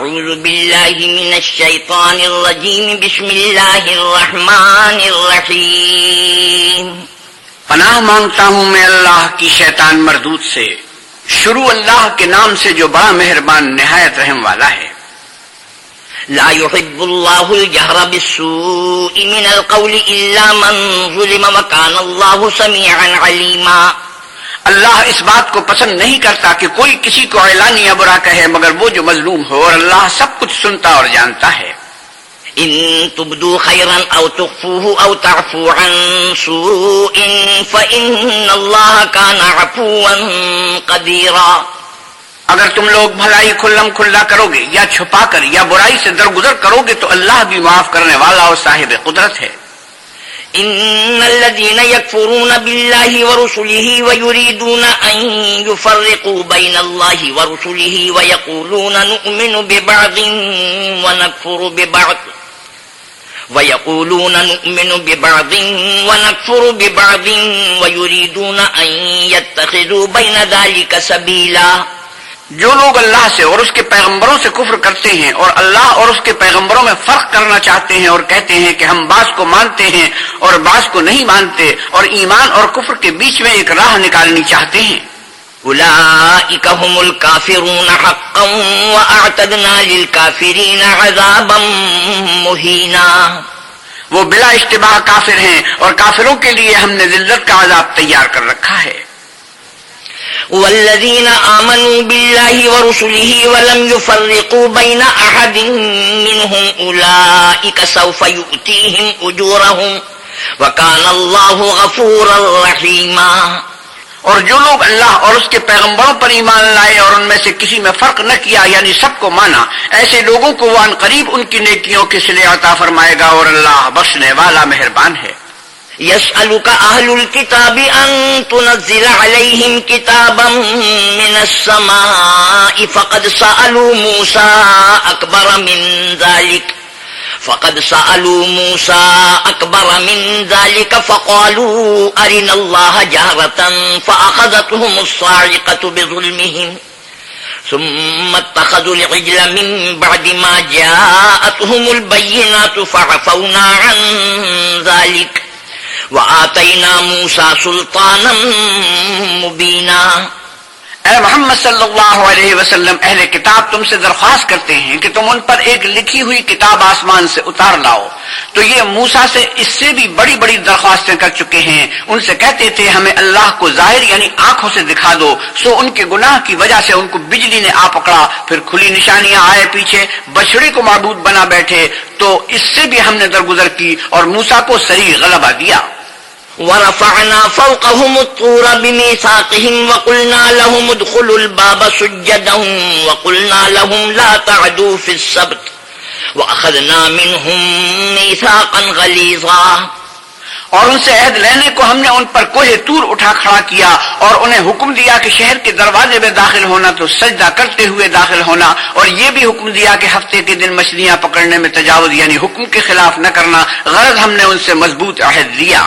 أعوذ بالله من الشيطان الرجيم. بسم الله الرحمن الرحيم. پناہ مانگتا ہوں میں اللہ کی شیطان مردود سے. شروع اللہ کے نام سے جو بڑا مہربان نہایت رحم والا ہے. لا يحب الله الجهر بالسوء من القول إلا من ظلم وكان الله سميعا عليما. اللہ اس بات کو پسند نہیں کرتا کہ کوئی کسی کو اعلانی برا کہے مگر وہ جو مظلوم ہو اور اللہ سب کچھ سنتا اور جانتا ہے۔ ان تبدو خيرا او تخفوه او تعفو عن سوء فإن الله كان عفوا قديرا اگر تم لوگ بھلائی کھلم کھلا کرو گے یا چھپا کر یا برائی سے درگزر کرو گے تو اللہ بھی معاف کرنے والا اور صاحب قدرت ہے۔ ان الذين يكفرون بالله ورسله ويريدون ان يفرقوا بين الله ورسله ويقولون نؤمن ببعض ونكفر ببعض ويقولون نؤمن ببعض ونكفر ببعض ويريدون ان يتخذوا بين ذلك سبيلا جو لوگ اللہ سے اور اس کے پیغمبروں سے کفر کرتے ہیں اور اللہ اور اس کے پیغمبروں میں فرق کرنا چاہتے ہیں اور کہتے ہیں کہ ہم بعض کو مانتے ہیں اور بعض کو نہیں مانتے اور ایمان اور کفر کے بیچ میں ایک راہ نکالنی چاہتے ہیں۔ هم الكافرون حقا وأعتدنا للكافرين عذابا مهينا وہ بلا اشتباہ کافر ہیں اور کافروں کے لیے ہم نے ذلت کا عذاب تیار کر رکھا ہے۔ والذين آمنوا بالله ورسله ولم يفرقوا بين أحد منهم أولئك سوف يؤتيهم أجورهم وكان الله غفورا رحيما اور جو لوگ اللہ اور اس کے پیغمبروں پر ایمان لائے اور ان میں سے کسی میں فرق نہ کیا یعنی سب کو مانا، ایسے لوگوں کو وہ ان قریب ان کی نیکیوں کے سلے عطا فرمائے گا اور اللہ بخشنے والا مہربان ہے۔ يسألك أهل الكتاب أن تنزل عليهم كتابا من السماء فقد سألوا موسى أكبر من ذلك. فقد سألوا موسى أكبر من ذلك فقالوا أرنا الله جهرة فأخذتهم الصاعقة بظلمهم. ثم اتخذوا العجل من بعد ما جاءتهم البينات فعفونا عن ذلك. وآتينا موسى سلطانا مبينا اے محمد صلی اللہ علیہ وسلم، اہل کتاب تم سے درخواست کرتے ہیں کہ تم ان پر ایک لکھی ہوئی کتاب آسمان سے اتار لاؤ۔ تو یہ موسا سے اس سے بھی بڑی بڑی درخواستیں کر چکے ہیں۔ ان سے کہتے تھے، ہمیں اللہ کو ظاہر یعنی آنکھوں سے دکھا دو۔ سو ان کے گناہ کی وجہ سے ان کو بجلی نے آ پکڑا۔ پھر کھلی نشانیاں آئے پیچھے بچڑی کو معبود بنا بیٹھے۔ تو اس سے بھی ہم نے درگزر کی اور موسا کو صحیح غلبہ دیا۔ ورفعنا فوقهم الطور بميثاقهم وقلنا لهم ادخلوا الباب سجدا وقلنا لهم لا تعدوا في السبت وأخذنا منهم ميثاقا غليظا اور ان سے عہد لینے کو ہم نے ان پر کوہ تور اٹھا کھڑا کیا اور انہیں حکم دیا کہ شہر کے دروازے میں داخل ہونا تو سجدہ کرتے ہوئے داخل ہونا اور یہ بھی حکم دیا کہ ہفتے کے دن مچھلیاں پکڑنے میں تجاوز یعنی حکم کے خلاف نہ کرنا، غرض ہم نے ان سے مضبوط عہد دیا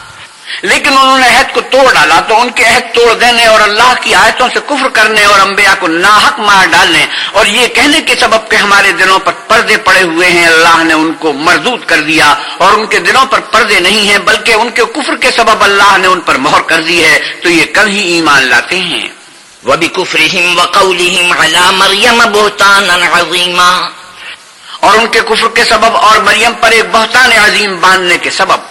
لیکن انہوں نے عہد کو توڑ ڈالا تو ان کے عہد توڑ دینے اور اللہ کی آیتوں سے کفر کرنے اور انبیاء کو ناحق مار ڈالنے اور یہ کہنے کے سبب کہ ہمارے دلوں پر پردے پڑے ہوئے ہیں اللہ نے ان کو مردود کر دیا اور ان کے دلوں پر پردے نہیں ہیں بلکہ ان کے کفر کے سبب اللہ نے ان پر مہر کر دی ہے۔ تو یہ کل ہی ایمان لاتے ہیں۔ وَبِكُفْرِهِمْ وَقَوْلِهِمْ عَلَى مَرْيَمَ بُهْتَانًا عَظِيمًا۔ اور ان کے کفر کے سبب اور مریم پر ایک بہتان عظیم باندھنے کے سبب۔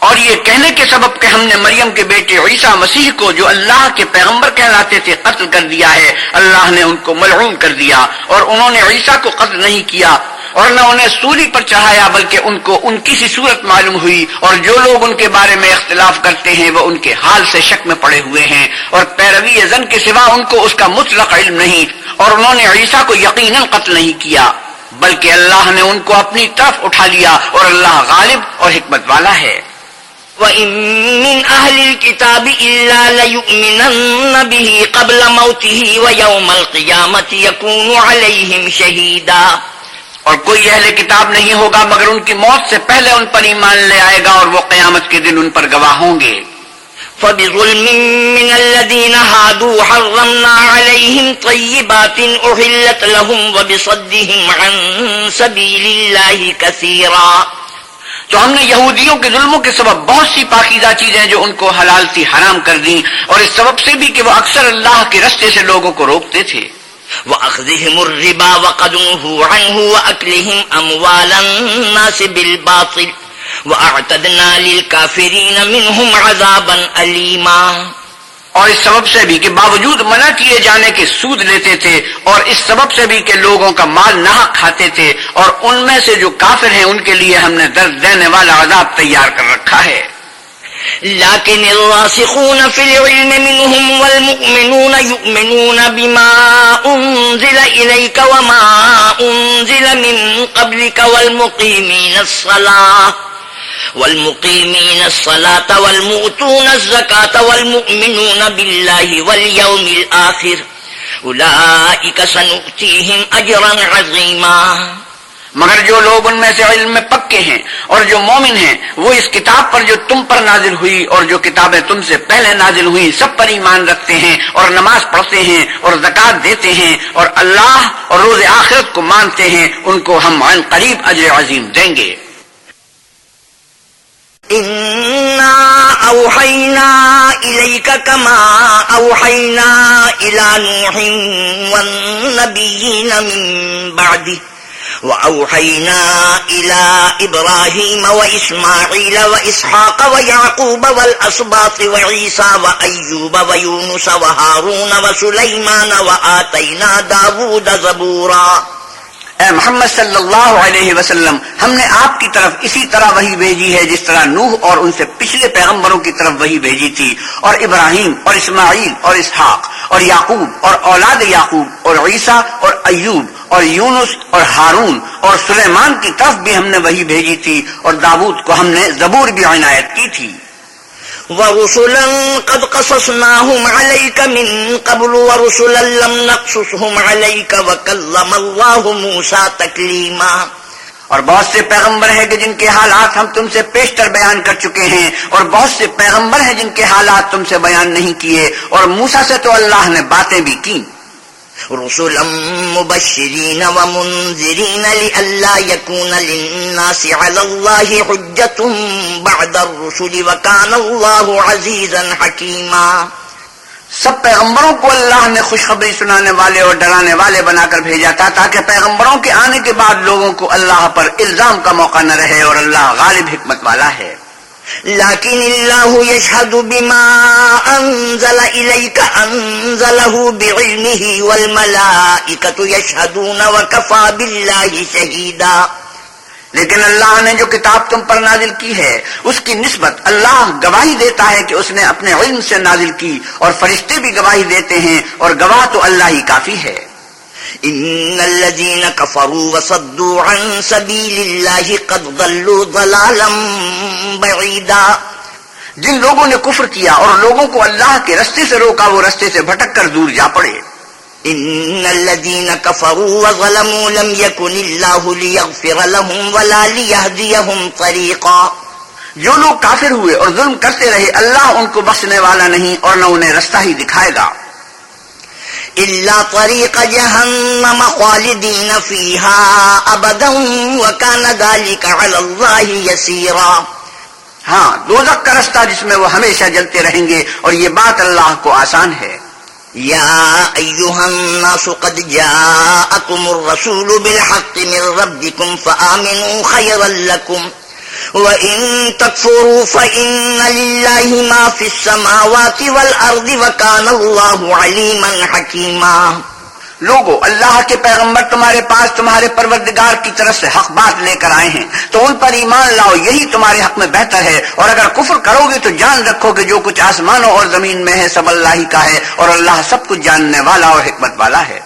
اور یہ کہنے کے سبب کہ ہم نے مریم کے بیٹے عیسیٰ مسیح کو جو اللہ کے پیغمبر کہلاتے تھے قتل کر دیا ہے، اللہ نے ان کو ملعون کر دیا اور انہوں نے عیسیٰ کو قتل نہیں کیا اور نہ انہیں سولی پر چڑھایا بلکہ ان کو ان کی سی صورت معلوم ہوئی اور جو لوگ ان کے بارے میں اختلاف کرتے ہیں وہ ان کے حال سے شک میں پڑے ہوئے ہیں اور پیروی زن کے سوا ان کو اس کا مطلق علم نہیں اور انہوں نے عیسیٰ کو یقیناً قتل نہیں کیا بلکہ اللہ نے ان کو اپنی طرف اٹھا لیا اور اللہ غالب اور حکمت والا ہے۔ وَإِن مِّنْ أَهْلِ الْكِتَابِ إِلَّا لَيُؤْمِنَنَّ بِهِ قَبْلَ مَوْتِهِ وَيَوْمَ الْقِيَامَةِ يَكُونُ عَلَيْهِمْ شَهِيدًا۔ اور کوئی اہل کتاب نہیں ہوگا مگر ان کی موت سے پہلے ان پر ایمان لے آئے گا اور وہ قیامت کے دن ان پر گواہ ہوں گے۔ فبظلم من الذين هادوا حرمنا عليهم طيبات أحلت لهم وبصدهم عن سبيل الله كثيرا۔ تو ہم نے یہودیوں کے ظلموں کے سبب بہت سی پاکیزہ چیزیں جو ان کو حلال تھی حرام کر دیں اور اس سبب سے بھی کہ وہ اکثر اللہ کے رستے سے لوگوں کو روکتے تھے۔ وَأَخْذِهِمُ الرِّبَا وَقَدُوهُ عَنْهُ وَأَكْلِهِمْ أَمْوَالَ النَّاسِ بِالْبَاطِلِ وَأَعْتَدْنَا لِلْكَافِرِينَ مِنْهُمْ عَذَابًا أَلِيمًا اور اس سبب سے بھی کہ باوجود منع کیے جانے کے سود لیتے تھے اور اس سبب سے بھی کہ لوگوں کا مال نہ کھاتے تھے اور ان میں سے جو کافر ہیں ان کے لیے ہم نے درد دینے والا عذاب تیار کر رکھا ہے۔ لكن الراسخون في العلم منهم والمؤمنون يؤمنون بما أنزل إليك وما أنزل من قبلك والمقيمين الصلاة۔ والمقيمين الصلاة والمؤتون الزكاة والمؤمنون بالله واليوم الآخر. أولئك سنؤتيهم أجرا عظيما. مگر جو لوگ ان میں سے علم میں پکے ہیں اور جو مومن ہیں، وہ اس کتاب پر جو تم پر نازل ہوئی اور جو کتابیں تم سے پہلے نازل ہوئی، سب پر ایمان رکھتے ہیں اور نماز پڑھتے ہیں اور زکات دیتے ہیں اور اللہ اور روز آخرت کو مانتے ہیں، ان کو ہم عن قریب اجر عظیم دیں گے۔ إنا أوحينا إليك كما أوحينا إلى نوح والنبيين من بعده وأوحينا إلى إبراهيم وإسماعيل وإسحاق ويعقوب والأصباط وعيسى وأيوب ويونس وهارون وسليمان وآتينا داود زبورا اے محمد صلی اللہ علیہ وسلم، ہم نے آپ کی طرف اسی طرح وہی بھیجی ہے جس طرح نوح اور ان سے پچھلے پیغمبروں کی طرف وہی بھیجی تھی، اور ابراہیم اور اسماعیل اور اسحاق اور یعقوب اور اولاد یعقوب اور عیسیٰ اور ایوب اور یونس اور ہارون اور سلیمان کی طرف بھی ہم نے وہی بھیجی تھی، اور داود کو ہم نے زبور بھی عنایت کی تھی۔ ورسلا قد قصصناهم عليك من قبل ورسلا لم نقصصهم عليك وكلم الله موسى تكليما اور بہت سے پیغمبر ہیں کہ جن کے حالات ہم تم سے پیشتر بیان کر چکے ہیں اور بہت سے پیغمبر ہیں جن کے حالات تم سے بیان نہیں کیے اور موسا سے تو اللہ نے باتیں بھی کی رسلا مبشرين ومنذرين لئلا يكون للناس على الله حجة بعد الرسل وكان الله عزيزا حكيما سب پیغمبروں کو اللہ نے خوشخبری سنانے والے اور ڈرانے والے بنا کر بھیجا تھا تاکہ پیغمبروں کے آنے کے بعد لوگوں کو اللہ پر الزام کا موقع نہ رہے اور اللہ غالب حکمت والا ہے۔ لكن الله يشهد بما أنزل إليك، أنزله بعلمه والملائكة يشهدون وكفى بالله شهيدا۔ لیکن اللہ نے جو کتاب تم پر نازل کی ہے، اس کی نسبت اللہ گواہی دیتا ہے کہ اس نے اپنے علم سے نازل کی اور فرشتے بھی گواہی دیتے ہیں اور گواہ تو اللہ ہی کافی ہے۔ ان الذين كفروا وصدوا عن سبيل الله قد ضلوا ضلالا بعيدا جن لوگوں نے کفر کیا اور لوگوں کو اللہ کے رستے سے روکا، وہ رستے سے بھٹک کر دور جا پڑے۔ ان الذين كفروا وظلموا لم يكن الله ليغفر لهم ولا ليهديهم طريقا۔ جو لوگ کافر ہوئے اور ظلم کرتے رہے، اللہ ان کو بخشنے والا نہیں اور نہ انہیں رستہ ہی دکھائے گا۔ إلا طريق جهنم خالدين فيها أبدا وكان ذلك على الله يسيرا. ہاں دوزک کا رستہ جس میں وہ ہمیشہ جلتے رہیں گے اور یہ بات اللہ کو آسان ہے۔ يا أيها الناس قد جاءكم الرسول بالحق من ربكم فآمنوا خيرا لكم وَإِن تَكْفُرُوا فَإِنَّ لِلَّهِ مَا فِي السَّمَاوَاتِ وَالْأَرْضِ وَكَانَ اللَّهُ عَلِيمًا حَكِيمًا لوگو، اللہ کے پیغمبر تمہارے پاس تمہارے پروردگار کی طرف سے حق بات لے کر آئے ہیں۔ تو ان پر ایمان لاؤ، یہی تمہارے حق میں بہتر ہے۔ اور اگر کفر کرو گے تو جان رکھو کہ جو کچھ آسمانوں اور زمین میں ہے، سب اللہ ہی کا ہے اور اللہ سب کچھ جاننے والا اور حکمت والا ہے۔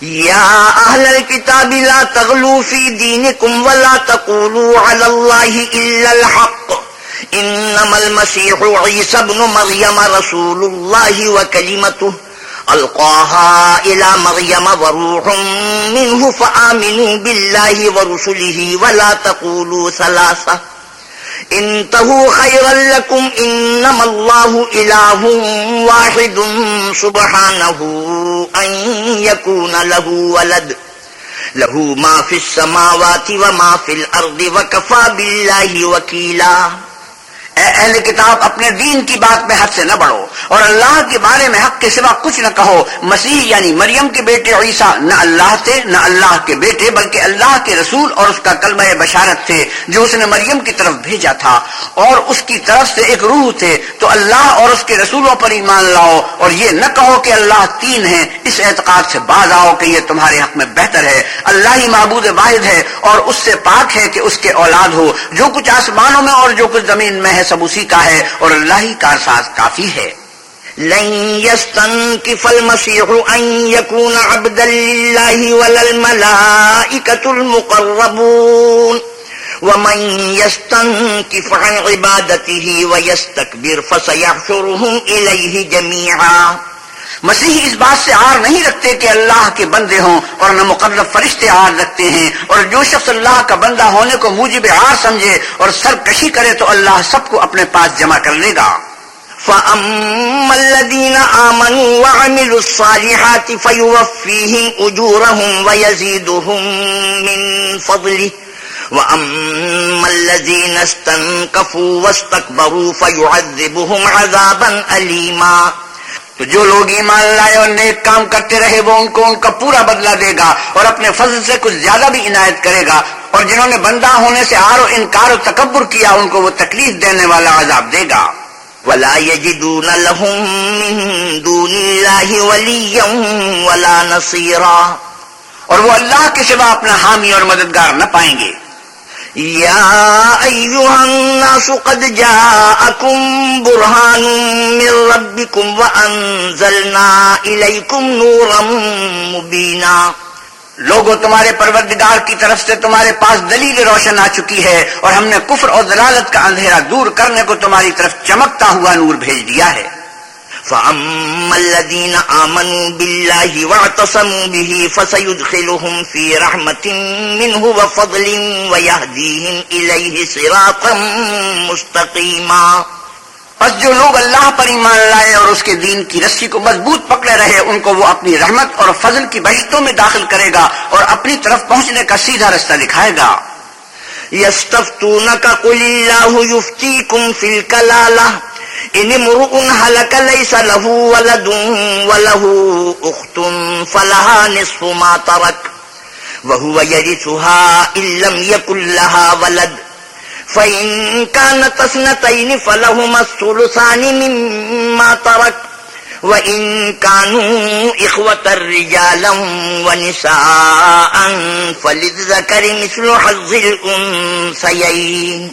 یا اہل الكتاب لا تغلو فی دینکم ولا تقولوا علی اللہ الا الحق. انما المسیح عیسی ابن مریم رسول اللہ وکلمته ألقاها إلى مريم وروح منه فآمنوا بالله ورسله ولا تقولوا ثلاثة انتهوا خيرا لكم إنما الله إله واحد سبحانه أن يكون له ولد. له ما في السماوات وما في الأرض وكفى بالله وكيلا. اے اہل کتاب، اپنے دین کی بات میں حد سے نہ بڑھو اور اللہ کے بارے میں حق کے سوا کچھ نہ کہو۔ مسیح یعنی مریم کے بیٹے عیسیٰ، نہ اللہ تھے نہ اللہ کے بیٹے، بلکہ اللہ کے رسول اور اس کا کلمہ بشارت تھے جو اس نے مریم کی طرف بھیجا تھا۔ اور اس کی طرف سے ایک روح تھے تو اللہ اور اس کے رسولوں پر ایمان لاؤ اور یہ نہ کہو کہ اللہ تین ہیں۔ اس اعتقاد سے باز آؤ کہ یہ تمہارے حق میں بہتر ہے۔ اللہ ہی معبود واحد ہے اور اس سے پاک ہے کہ اس کے اولاد ہو۔ جو کچھ آسمانوں میں اور جو کچھ زمین میں ہے سب اسی کا ہے اور اللہ ہی کارساز کافی ہے۔ لن يستنكف المسيح أن يكون عبدا لله ولا الملائكة المقربون۔ ومن يستنكف عن عبادته ويستكبر فسيحشرهم إليه جميعا مسیح اس بات سے آر نہیں رکھتے کہ اللہ کے بندے ہوں اور نہ مقرب فرشتے آر رکھتے ہیں اور جو شخص اللہ کا بندہ ہونے کو موجب آر سمجھے اور سرکشی کرے تو اللہ سب کو اپنے پاس جمع کر لے گا۔ فَأَمَّا الَّذِينَ آمَنُوا وَعَمِلُوا الصَّالِحَاتِ فَيُوَفِّيهِمْ أُجُورَهُمْ وَيَزِيدُهُمْ مِنْ فَضْلِهِ وَأَمَّا الَّذِينَ اسْتَنْكَفُوا وَاسْتَكْبَرُوا فَيُعَذِّبُهُمْ عَذَابًا أَلِيمًا تو جو لوگ ایمان لائے اور نیک کام کرتے رہے وہ ان کو ان کا پورا بدلہ دے گا اور اپنے فضل سے کچھ زیادہ بھی عنایت کرے گا اور جنہوں نے بندہ ہونے سے آر و انکار و تکبر کیا ان کو وہ تکلیف دینے والا عذاب دے گا۔ ولا يجدون لهم من دون الله وليا ولا نصيرا اور وہ اللہ کے سوا اپنا حامی اور مددگار نہ پائیں گے۔ يا أيها الناس قد جاءكم برهان من ربكم وأنزلنا إليكم نورا مبينا۔ لوگوں تمہارے پروردگار کی طرف سے تمہارے پاس دلیل روشن آ چکی ہے اور ہم نے کفر اور ضلالت کا اندھیرا دور کرنے کو تمہاری طرف چمکتا ہوا نور بھیج دیا ہے۔ فأما الذين آمنوا بالله واعتصموا به فسيدخلهم في رحمة منه وفضل ويهديهم إليه صراطا مستقيما بس جو لوگ اللہ پر ایمان لائے اور اس کے دین کی رسی کو مضبوط پکڑے رہے ان کو وہ اپنی رحمت اور فضل کی بہشتوں میں داخل کرے گا اور اپنی طرف پہنچنے کا سیدھا رستہ دکھائے گا۔ يستفتونك قل الله يفتيكم في الكلالة إن امرؤ هلك ليس له ولد وله أخت فلها نصف ما ترك وهو يرثها إن لم يكن لها ولد فإن كانت اثنتين فلهما الثلثان مما ترك وإن كانوا إخوة رجالا ونساء فللذكر مثل حظ الأنثيين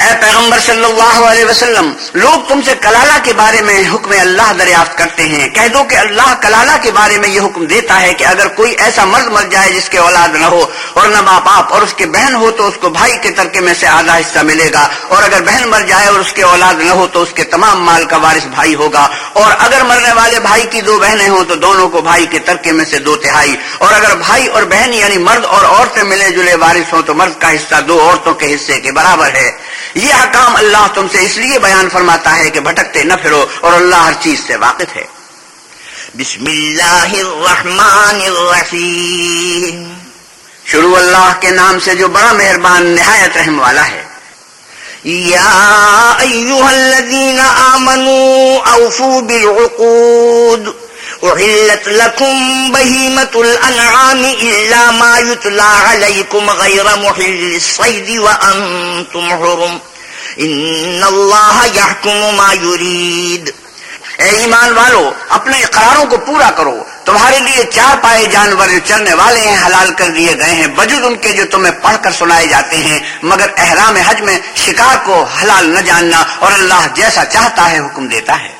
اے پیغمبر صلی اللہ علیہ وسلم، لوگ تم سے کلالہ کے بارے میں حکم اللہ دریافت کرتے ہیں۔ کہہ دو کہ اللہ کلالہ کے بارے میں یہ حکم دیتا ہے کہ اگر کوئی ایسا مرد مر جائے جس کے اولاد نہ ہو اور نہ ماں باپ اور اس کے بہن ہو تو اس کو بھائی کے ترکے میں سے آدھا حصہ ملے گا۔ اور اگر بہن مر جائے اور اس کے اولاد نہ ہو تو اس کے تمام مال کا وارث بھائی ہوگا۔ اور اگر مرنے والے بھائی کی دو بہنیں ہوں تو دونوں کو بھائی کے ترکے میں سے دو تہائی۔ اور اگر بھائی اور بہن یعنی مرد اور عورتیں ملے جلے وارث ہوں تو مرد کا حصہ دو عورتوں کے حصے کے برابر ہے۔ یہ حکام اللہ تم سے اس لیے بیان فرماتا ہے کہ بھٹکتے نہ پھرو اور اللہ ہر چیز سے واقف ہے۔ بسم اللہ الرحمن الرحیم۔ شروع اللہ کے نام سے جو بڑا مہربان نہایت رحم والا ہے۔ یا ایوہا الذین آمنوا اوفوا بالعقود۔ أحلت لكم بهيمة الأنعام إلا ما يتلى عليكم غير محل الصيد وأنتم حرم إن الله يحكم ما يريد اے ایمان والو، اپنے اقراروں کو پورا کرو۔ تمہارے لیے چار پائے جانور جو چلنے والے ہیں، حلال کر دیے گئے ہیں۔ بجود ان کے جو تمہیں پڑھ کر سنائے جاتے ہیں۔ مگر احرام حج میں شکار کو حلال نہ جاننا اور اللہ جیسا چاہتا ہے حکم دیتا ہے۔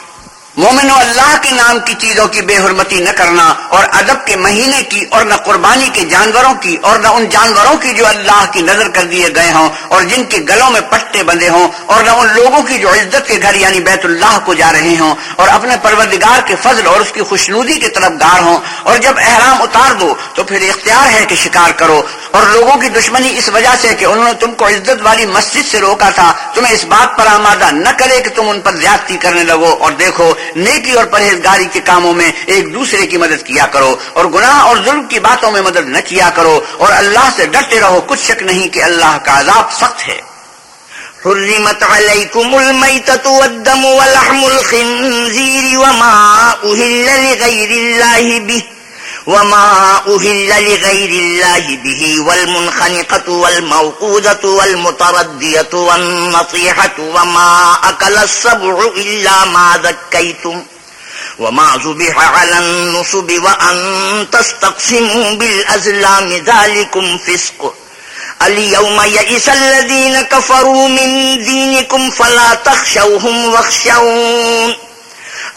مومنو اللہ کے نام کی چیزوں کی بے حرمتی نہ کرنا اور ادب کے مہینے کی اور نہ قربانی کے جانوروں کی اور نہ ان جانوروں کی جو اللہ کی نظر کر دیے گئے ہوں اور جن کے گلوں میں پٹے بندے ہوں اور نہ ان لوگوں کی جو عزت کے گھر یعنی بیت اللہ کو جا رہے ہوں اور اپنے پروردگار کے فضل اور اس کی خوشنودی کی طرف گار ہوں اور جب احرام اتار دو تو پھر اختیار ہے کہ شکار کرو اور لوگوں کی دشمنی اس وجہ سے کہ انہوں نے تم کو عزت والی مسجد سے روکا تھا تمہیں اس بات پر آمادہ نہ کرے کہ تم ان پر زیادتی کرنے لگو اور دیکھو نیکی اور پرہیزگاری کے کاموں میں ایک دوسرے کی مدد کیا کرو اور گناہ اور ظلم کی باتوں میں مدد نہ کیا کرو اور اللہ سے ڈرتے رہو، کچھ شک نہیں کہ اللہ کا عذاب سخت ہے۔ حرمت عليكم الميتة والدم ولحم الخنزير وما أهل لغير الله به وما أهل لغير الله به والمنخنقة والموقودة والمتردية والنطيحة وما أكل السبع إلا ما ذكيتم وما زبح على النصب وأن تستقسموا بالأزلام ذلكم فسق اليوم يئس الذين كفروا من دينكم فلا تخشوهم واخشون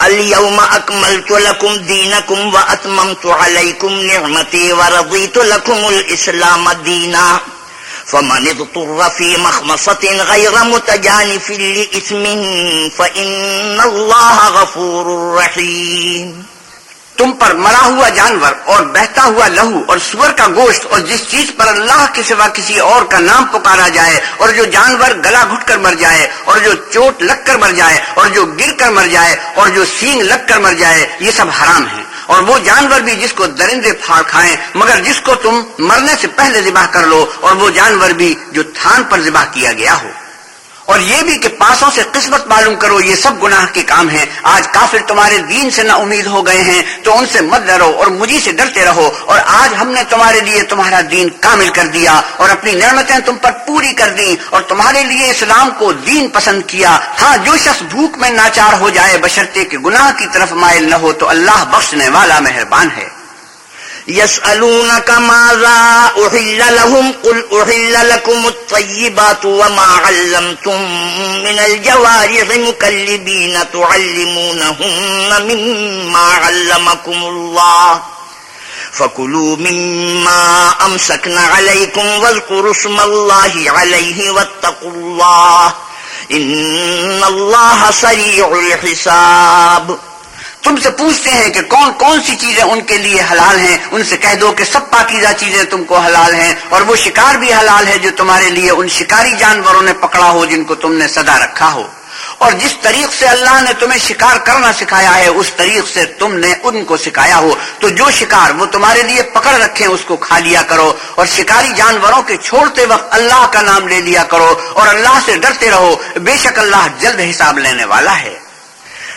اليوم أكملت لكم دينكم وأتممت عليكم نعمتي ورضيت لكم الاسلام دينا. فمن اضطر في مخمصة غير متجانف لإثم فإن الله غفور رحيم. تم پر مرا ہوا جانور اور بہتا ہوا لہو اور سور کا گوشت اور جس چیز پر اللہ کے سوا کسی اور کا نام پکارا جائے اور جو جانور گلا گھٹ کر مر جائے اور جو چوٹ لگ کر مر جائے اور جو گر کر مر جائے اور جو سینگ لگ کر مر جائے، یہ سب حرام ہیں۔ اور وہ جانور بھی جس کو درندے پھاڑ کھائیں، مگر جس کو تم مرنے سے پہلے ذبح کر لو اور وہ جانور بھی جو تھان پر ذبح کیا گیا ہو۔ اور یہ بھی کہ پاسوں سے قسمت معلوم کرو، یہ سب گناہ کے کام ہیں۔ آج کافر تمہارے دین سے نہ امید ہو گئے ہیں، تو ان سے مت ڈرو اور مجھے سے ڈرتے رہو۔ اور آج ہم نے تمہارے لیے تمہارا دین کامل کر دیا اور اپنی نعمتیں تم پر پوری کر دی اور تمہارے لیے اسلام کو دین پسند کیا۔ ہاں جو شخص بھوک میں ناچار ہو جائے بشرتے کہ گناہ کی طرف مائل نہ ہو، تو اللہ بخشنے والا مہربان ہے۔ يسألونك ماذا أحل لهم؟ قل أحل لكم الطيبات وما علمتم من الجوارح مكلبين تعلمونهن مما علمكم الله. فكلوا مما أمسكن عليكم واذكروا اسم الله عليه واتقوا الله. إن الله سريع الحساب. تم سے پوچھتے ہیں کہ کون کون سی چیزیں ان کے لیے حلال ہیں؟ ان سے کہہ دو کہ سب پاکیزہ چیزیں تم کو حلال ہیں اور وہ شکار بھی حلال ہے جو تمہارے لیے ان شکاری جانوروں نے پکڑا ہو جن کو تم نے سدا رکھا ہو۔ اور جس طریق سے اللہ نے تمہیں شکار کرنا سکھایا ہے، اس طریق سے تم نے ان کو سکھایا ہو۔ تو جو شکار وہ تمہارے لیے پکڑ رکھے اس کو کھا لیا کرو۔ اور شکاری جانوروں کے چھوڑتے وقت اللہ کا نام لے لیا کرو اور اللہ سے ڈرتے رہو۔ بے شک اللہ جلد حساب لینے والا ہے۔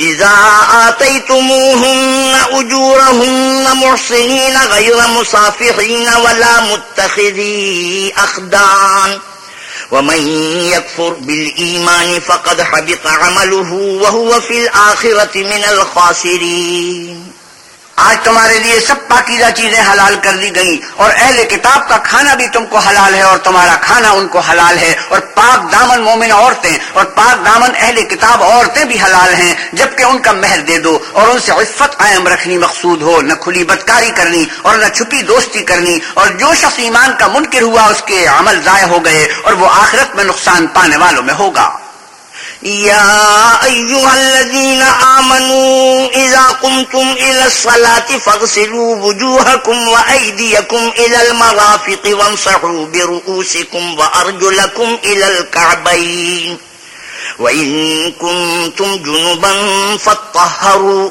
إذا آتيتموهن أجورهن محصنين غير مصافحين ولا متخذي أخدان. ومن يكفر بالإيمان فقد حبط عمله وهو في الآخرة من الخاسرين. آج تمہارے لیے سب پاکیزہ چیزیں حلال کر دی گئی اور اہل کتاب کا کھانا بھی تم کو حلال ہے اور تمہارا کھانا ان کو حلال ہے اور پاک دامن مومن عورتیں اور پاک دامن اہل کتاب عورتیں بھی حلال ہیں، جبکہ ان کا مہر دے دو اور ان سے عفت قائم رکھنی مقصود ہو، نہ کھلی بدکاری کرنی اور نہ چھپی دوستی کرنی اور جو شخص ایمان کا منکر ہوا اس کے عمل ضائع ہو گئے اور وہ آخرت میں نقصان پانے والوں میں ہوگا۔ يا أيها الذين آمنوا إذا قمتم إلى الصلاة فاغسلوا وجوهكم وأيديكم إلى المرافق وانصحوا برؤوسكم وأرجلكم إلى الكعبين. وإن كنتم جنبا فاتطهروا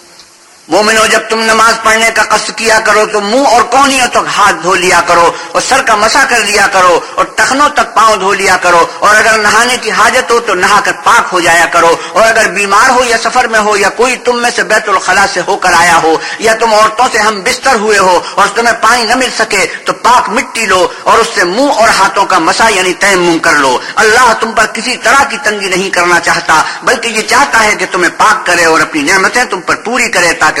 مومنو، جب تم نماز پڑھنے کا قصد کیا کرو تو منہ اور کونیوں تک ہاتھ دھو لیا کرو اور سر کا مسا کر لیا کرو اور ٹخنوں تک پاؤں دھو لیا کرو اور اگر نہانے کی حاجت ہو تو نہا کر پاک ہو جایا کرو اور اگر بیمار ہو یا سفر میں ہو یا کوئی تم میں سے بیت الخلا سے ہو کر آیا ہو یا تم عورتوں سے ہم بستر ہوئے ہو اور تمہیں پانی نہ مل سکے تو پاک مٹی لو اور اس سے منہ اور ہاتھوں کا مسا یعنی تیم کر لو۔ اللہ تم پر کسی طرح کی تنگی نہیں کرنا چاہتا، بلکہ یہ چاہتا ہے کہ تمہیں پاک کرے اور اپنی نعمتیں تم پر پوری کرے تاکہ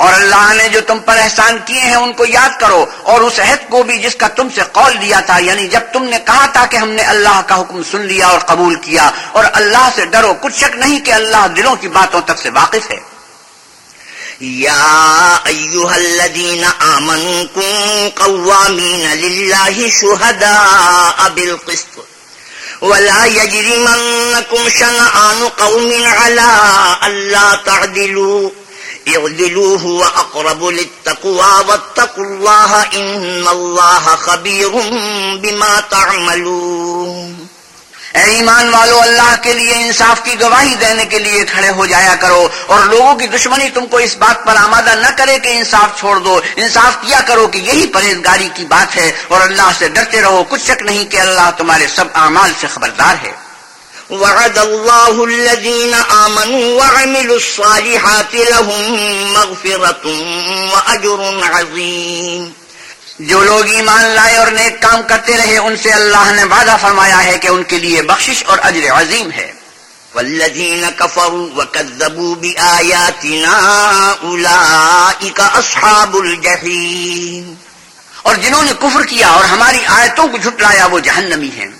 اور اللہ نے جو تم پر احسان کیے ہیں ان کو یاد کرو اور اس عہد کو بھی جس کا تم سے قول دیا تھا یعنی جب تم نے کہا تھا کہ ہم نے اللہ کا حکم سن لیا اور قبول کیا، اور اللہ سے ڈرو، کچھ شک نہیں کہ اللہ دلوں کی باتوں تک سے واقف ہے۔ یا ایوہ الذین آمنوا قوامین للہ شہداء بالقسط ولا يجرمنكم شنآن قوم على ألا تعدلوا۔ اعدلوا هو للتقوى واتقوا الله ان الله خبير بما تعملون۔ اے ایمان والو، اللہ کے لیے، انصاف کی گواہی دینے کے لیے کھڑے ہو جایا کرو اور لوگوں کی دشمنی تم کو اس بات پر آمادہ نہ کرے کہ انصاف چھوڑ دو۔ انصاف کیا کرو کہ یہی پرہیزگاری کی بات ہے اور اللہ سے ڈرتے رہو۔ کچھ شک نہیں کہ اللہ تمہارے سب اعمال سے خبردار ہے۔ وعد الله الذين آمنوا وعملوا الصالحات لهم مغفرة وأجر عظيم۔ جو لوگ ایمان لائے اور نیک کام کرتے رہے، ان سے اللہ نے وعدہ فرمایا ہے کہ ان کے لیے بخشش اور اجر عظیم ہے۔ والذین كفروا وكذبوا بآياتنا أولئك أصحاب الجحیم۔ اور جنہوں نے کفر کیا اور ہماری آیتوں کو جھٹلایا، وہ جہنمی ہیں۔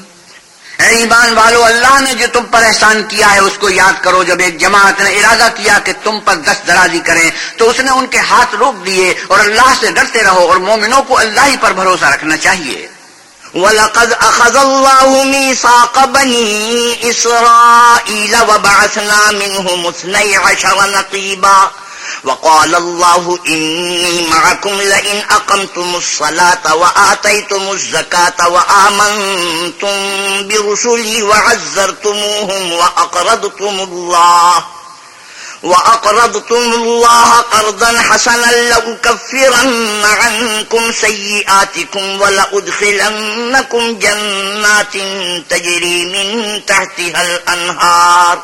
اے ایمان والو، اللہ نے جو تم پر احسان کیا ہے، اس کو یاد کرو۔ جب ایک جماعت نے ارادہ کیا کہ تم پر دست درازی کریں، تو اس نے ان کے ہاتھ روک دیے اور اللہ سے ڈرتے رہو اور مومنوں کو اللہ ہی پر بھروسہ رکھنا چاہیے۔ وَلَقَدْ أَخَذَ اللَّهُ مِيثَاقَ بَنِي إِسْرَائِيلَ وَبَعَثْنَا مِنْهُمُ اثْنَيْ عَشَرَ نَقِيبًا۔ وقال الله إني معكم لئن أقمتم الصلاة وآتيتم الزكاة وآمنتم برسلي وعزرتموهم وأقرضتم الله وأقرضتم الله قرضا حسنا لأكفرن عنكم سيئاتكم ولأدخلنكم جنات تجري من تحتها الأنهار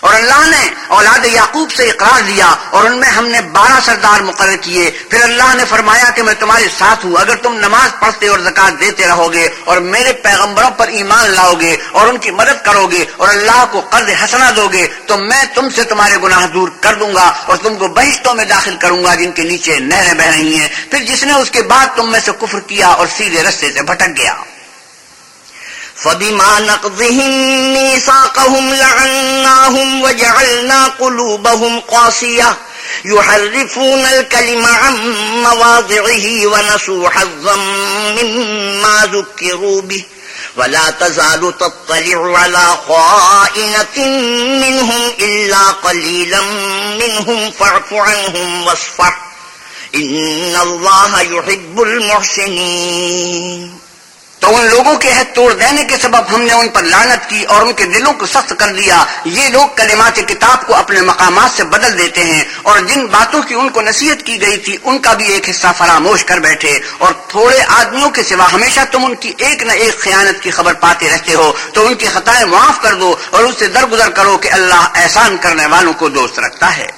اور اللہ نے اولاد یعقوب سے اقرار دیا اور ان میں ہم نے بارہ سردار مقرر کیے۔ پھر اللہ نے فرمایا کہ میں تمہارے ساتھ ہوں۔ اگر تم نماز پڑھتے اور زکات دیتے رہو گے اور میرے پیغمبروں پر ایمان لاؤ گے اور ان کی مدد کرو گے اور اللہ کو قرض حسنا دو گے تو میں تم سے تمہارے گناہ دور کر دوں گا اور تم کو بہشتوں میں داخل کروں گا جن کے نیچے نہریں بہ رہی ہیں۔ پھر جس نے اس کے بعد تم میں سے کفر کیا اور سیدھے رستے سے بھٹک گیا۔ فبما نقضهم ميثاقهم لعناهم وجعلنا قلوبهم قاسية. يحرفون الكلم عن مواضعه ونسوا حظا مما ذكروا به. ولا تزال تطلع على خائنة منهم إلا قليلا منهم فاعف عنهم واصفح. إن الله يحب المحسنين. تو ان لوگوں کے حد توڑ دینے کے سبب ہم نے ان پر لانت کی اور ان کے دلوں کو سخت کر دیا یہ لوگ کلمات کتاب کو اپنے مقامات سے بدل دیتے ہیں اور جن باتوں کی ان کو نصیحت کی گئی تھی، ان کا بھی ایک حصہ فراموش کر بیٹھے اور تھوڑے آدمیوں کے سوا ہمیشہ تم ان کی ایک نہ ایک خیانت کی خبر پاتے رہتے ہو۔ تو ان کی خطائیں معاف کر دو اور ان سے درگزر کرو کہ اللہ احسان کرنے والوں کو دوست رکھتا ہے۔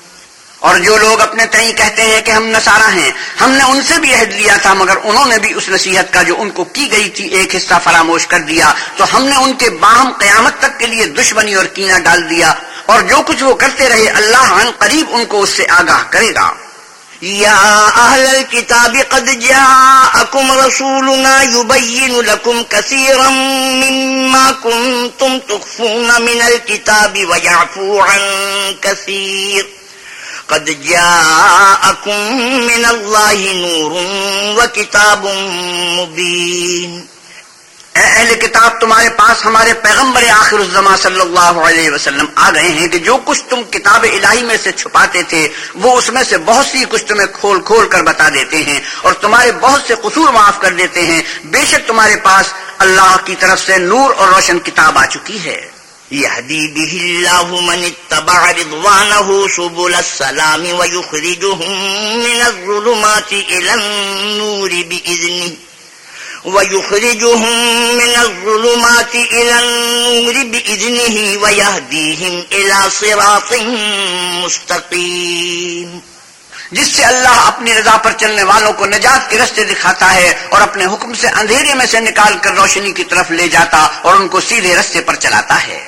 اور جو لوگ اپنے تئیں کہتے ہیں کہ ہم نصارہ ہیں، ہم نے ان سے بھی عہد لیا تھا، مگر انہوں نے بھی اس نصیحت کا جو ان کو کی گئی تھی ایک حصہ فراموش کر دیا۔ تو ہم نے ان کے باہم قیامت تک کے لیے دشمنی اور کینہ ڈال دیا۔ اور جو کچھ وہ کرتے رہے، اللہ عن قریب ان کو اس سے آگاہ کرے گا۔ يا أهل الكتاب قد جاءكم رسولنا يبين لكم كثيرا مما كنتم تخفون من الكتاب ويعفو عن كثير قد جاءكم من الله نور وكتاب مبين اے اہل کتاب، تمہارے پاس ہمارے پیغمبر آخر الزما صلی اللہ علیہ وسلم آ گئے ہیں کہ جو کچھ تم کتاب الہی میں سے چھپاتے تھے، وہ اس میں سے بہت سی کچھ تمہیں کھول کھول کر بتا دیتے ہیں اور تمہارے بہت سے قصور معاف کر دیتے ہیں۔ بے شک تمہارے پاس اللہ کی طرف سے نور اور روشن کتاب آ چکی ہے۔ يهدي به الله من اتبع رضوانه سبل السلام ويخرجهم من الظلمات إلى النور بإذنه ويخرجهم من الظلمات إلى النور بإذنه ويهديهم إلى صراط مستقيم جس سے اللہ اپنی رضا پر چلنے والوں کو نجات کے رستے دکھاتا ہے اور اپنے حکم سے اندھیرے میں سے نکال کر روشنی کی طرف لے جاتا اور ان کو سیدھے رستے پر چلاتا ہے۔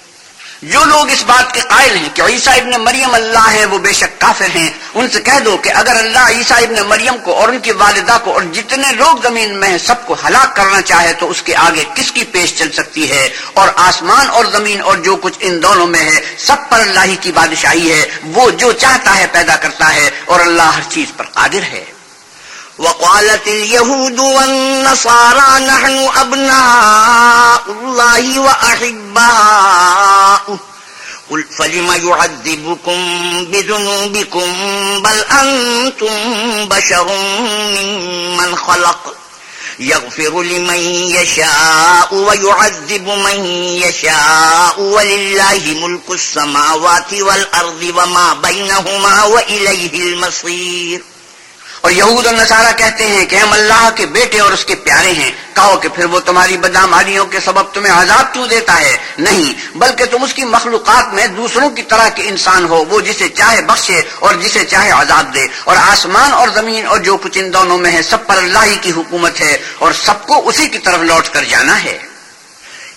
جو لوگ اس بات کے قائل ہیں کہ عیسیٰ ابن مریم اللہ ہے، وہ بے شک کافر ہیں۔ ان سے کہہ دو کہ اگر اللہ عیسیٰ ابن مریم کو اور ان کی والدہ کو اور جتنے لوگ زمین میں ہیں سب کو ہلاک کرنا چاہے تو اس کے آگے کس کی پیش چل سکتی ہے؟ اور آسمان اور زمین اور جو کچھ ان دونوں میں ہے، سب پر اللہ ہی کی بادشاہی ہے۔ وہ جو چاہتا ہے پیدا کرتا ہے اور اللہ ہر چیز پر قادر ہے۔ وقالت اليهود والنصارى نحن أبناء الله وأحباؤه قل فلم يعذبكم بذنوبكم بل أنتم بشر ممن خلق يغفر لمن يشاء ويعذب من يشاء ولله ملك السماوات والأرض وما بينهما وإليه المصير اور یہود اور نصارہ کہتے ہیں کہ ہم اللہ کے بیٹے اور اس کے پیارے ہیں۔ کہو کہ پھر وہ تمہاری بداماریوں کے سبب تمہیں عذاب کیوں دیتا ہے؟ نہیں، بلکہ تم اس کی مخلوقات میں دوسروں کی طرح کے انسان ہو، وہ جسے چاہے بخشے اور جسے چاہے عذاب دے۔ اور آسمان اور زمین اور جو کچھ ان دونوں میں ہے، سب پر اللہ ہی کی حکومت ہے اور سب کو اسی کی طرف لوٹ کر جانا ہے۔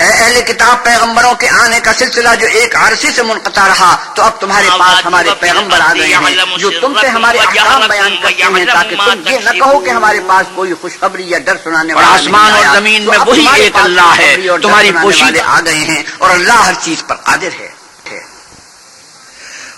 اے اہل کتاب پیغمبروں کے آنے کا سلسلہ جو ایک عرصے سے منقطع رہا تو اب تمہارے پاس ہمارے پیغمبر آ گئے ہیں۔ جو تم سے ہمارے احکام بیان کرتے ہیں تاکہ تم یہ نہ کہو کہ ہمارے پاس کوئی خوشخبری یا ڈر سنانے والا آسمان اور زمین میں وہی ایک اللہ ہے تمہاری پوشیدہ آ گئے ہیں اور اللہ ہر چیز پر قادر ہے۔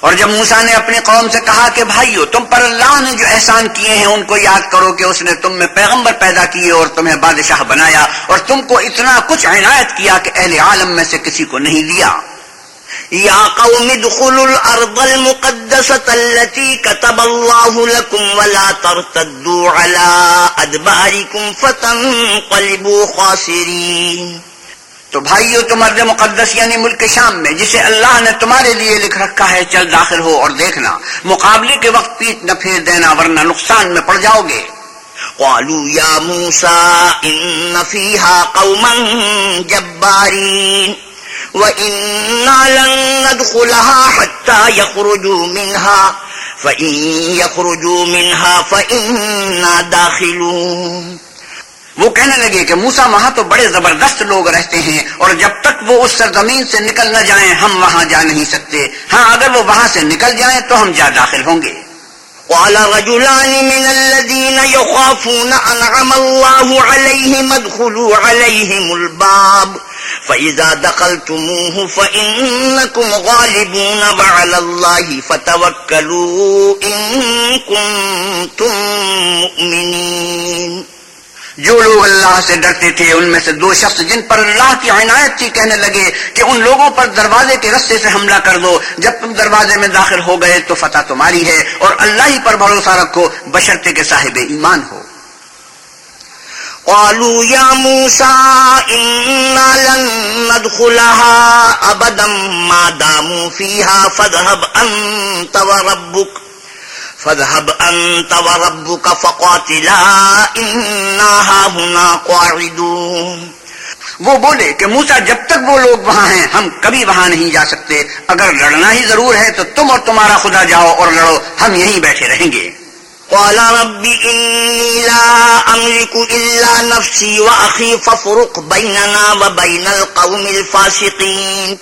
اور جب موسا نے اپنی قوم سے کہا کہ بھائیو، تم پر اللہ نے جو احسان کیے ہیں، ان کو یاد کرو کہ اس نے تم میں پیغمبر پیدا کیے اور تمہیں بادشاہ بنایا اور تم کو اتنا کچھ عنایت کیا کہ اہل عالم میں سے کسی کو نہیں دیا۔ یا قوم ادخلوا الارض المقدسة التي كتب الله لكم ولا ترتدوا على ادباركم فتنقلبوا خاسرين تو بھائیو تم ارض مقدس یعنی ملک شام میں، جسے اللہ نے تمہارے لیے لکھ رکھا ہے، چل داخل ہو اور دیکھنا۔ مقابلے کے وقت پیٹ نہ پھیر دینا، ورنہ نقصان میں پڑ جاؤ گے۔ قالوا يا موسى إن فيها قوما جبارين وإنا لن ندخلها حتى يخرجوا منها، فإن يخرجوا منها فإنا داخلون۔ وہ کہنے لگے کہ موسا وہاں تو بڑے زبردست لوگ رہتے ہیں اور جب تک وہ اس سرزمین سے نکل نہ جائیں، ہم وہاں جا نہیں سکتے۔ ہاں اگر وہ وہاں سے نکل جائیں تو ہم جا داخل ہوں گے۔ قال رجلان من الذين يخافون أنعم الله عليهم ادخلوا عليهم الباب. فإذا دخلتموه فإنكم غالبون وعلى الله فتوكلوا إن كنتم مؤمنين. جو لوگ اللہ سے ڈرتے تھے، ان میں سے دو شخص جن پر اللہ کی عنایت تھی، کہنے لگے کہ ان لوگوں پر دروازے کے رستے سے حملہ کر دو۔ جب تم دروازے میں داخل ہو گئے تو فتح تمہاری ہے اور اللہ ہی پر بھروسہ رکھو بشرتے کے صاحب ایمان ہو۔ قالوا يا موسى إنا لن ندخلها أبدا، ما داموا فيها، فاذهب أنت وربك. فاذهب أنت وربك فقاتلا إنا هاهنا قاعدون. وہ بولے کہ موسا جب تک وہ لوگ وہاں ہیں، ہم کبھی وہاں نہیں جا سکتے۔ اگر لڑنا ہی ضرور ہے تو تم اور تمہارا خدا جاؤ اور لڑو، ہم یہیں بیٹھے رہیں گے۔ قال رب إني لا أملك إلا نفسي وأخي، فافرق بيننا وبين القوم الفاسقين۔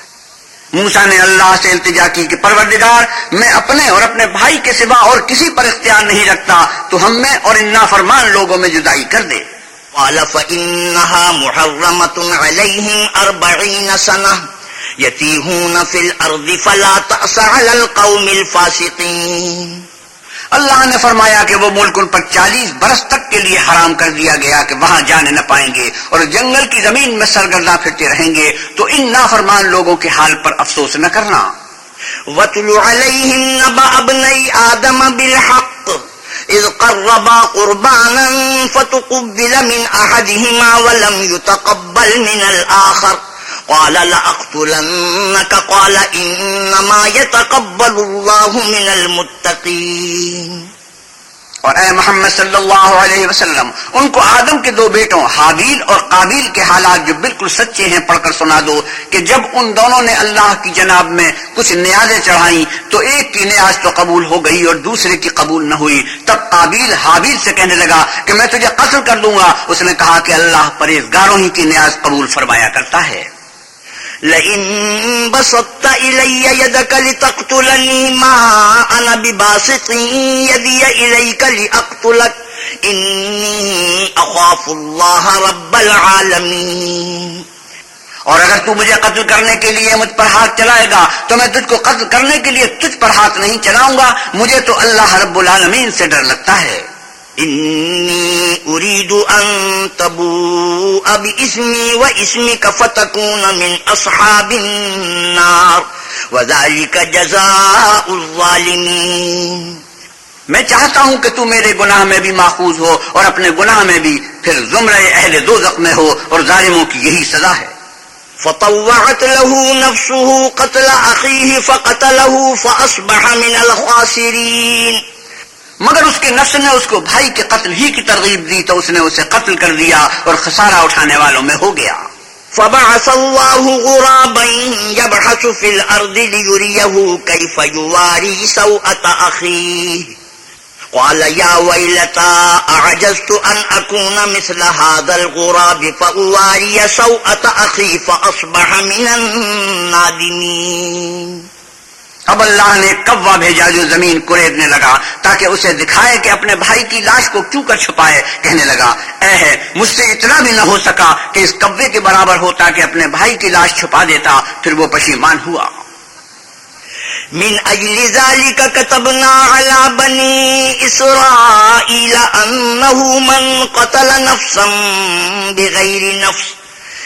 موسا نے اللہ سے التجا کی کہ پروردگار، میں اپنے اور اپنے بھائی کے سوا اور کسی پر اختیار نہیں رکھتا، تو ہم میں اور ان نافرمان لوگوں میں جدائی کر دے۔ قال فإنها محرمة عليهم أربعين سنة يتيهون في الأرض فلا تأس على القوم الفاسقين۔ اللہ نے فرمایا کہ وہ ملک ان پر چالیس برس تک کے لیے حرام کر دیا گیا کہ وہاں جانے نہ پائیں گے اور جنگل کی زمین میں سرگردہ پھرتے رہیں گے تو ان نافرمان لوگوں کے حال پر افسوس نہ کرنا۔ وَاتْلُ عَلَيْهِمْ نَبَأَ ابْنَيْ آدَمَ بِالْحَقِّ إِذْ قَرَّبَا قُرْبَانًا فَتُقُبِّلَ مِنْ أَحَدِهِمَا وَلَمْ يُتَقَبَّلْ مِنَ الْآخَرِ قال لأقتلنك قال إنما يتقبل الله من المتقين. اور اے محمد صلی اللہ علیہ وسلم، ان کو آدم کے دو بیٹوں، حابیل اور قابیل کے حالات جو بالکل سچے ہیں، پڑھ کر سنا دو کہ جب ان دونوں نے اللہ کی جناب میں کچھ نیازیں چڑھائیں، تو ایک کی نیاز تو قبول ہو گئی اور دوسرے کی قبول نہ ہوئی۔ تب قابیل، حابیل سے کہنے لگا کہ میں تجھے قتل کر دوں گا۔ اس نے کہا کہ اللہ پرہیزگاروں ہی کی نیاز قبول فرمایا کرتا ہے۔ لئن بسطت إلي يدك لتقتلني ما أنا بباسط يدي إليك لأقتلك. إني أخاف الله رب العالمين. اور اگر تو مجھے قتل کرنے کے لیے مجھ پر ہاتھ چلائے گا، تو میں تجھ کو قتل کرنے کے لیے تجھ پر ہاتھ نہیں چلاؤں گا، مجھے تو اللہ رب العالمین سے ڈر لگتا ہے۔ إني أريد أن تبوء بإسمي وإسمك فتكون من أصحاب النار. وذلك جزاء الظالمين. میں چاہتا ہوں کہ تو میرے گناہ میں بھی ماخوذ ہو اور اپنے گناہ میں بھی پھر زمرہ اہل دو میں ہو اور ظالموں کی یہی سزا ہے۔ فطوعت له نفسه قتل أخيه فقتله فأصبح من الخاسرين. مگر اس کے نفس نے اس کو بھائی کے قتل ہی کی ترغیب دی تو اس نے اسے قتل کر دیا اور خسارہ اٹھانے والوں میں ہو گیا۔ فبعث الله غرابا يبحث في الأرض ليريه كيف يواري سوءة أخيه۔ قال، يا ويلتا، أعجزت أن أكون مثل هذا الغراب فأواري سوءة أخي فأصبح من النادمين. اب اللہ نے کوا بھیجا جو زمین کریدنے لگا تاکہ اسے دکھائے کہ اپنے بھائی کی لاش کو کیوں کر چھپائے، کہنے لگا، اے ہے، مجھ سے اتنا بھی نہ ہو سکا کہ اس کبے کے برابر ہوتا کہ اپنے بھائی کی لاش چھپا دیتا، پھر وہ پشیمان ہوا۔ من اجل ذلك كتبنا على بني اسرائيل انه من قتل نفسا بغير نفس۔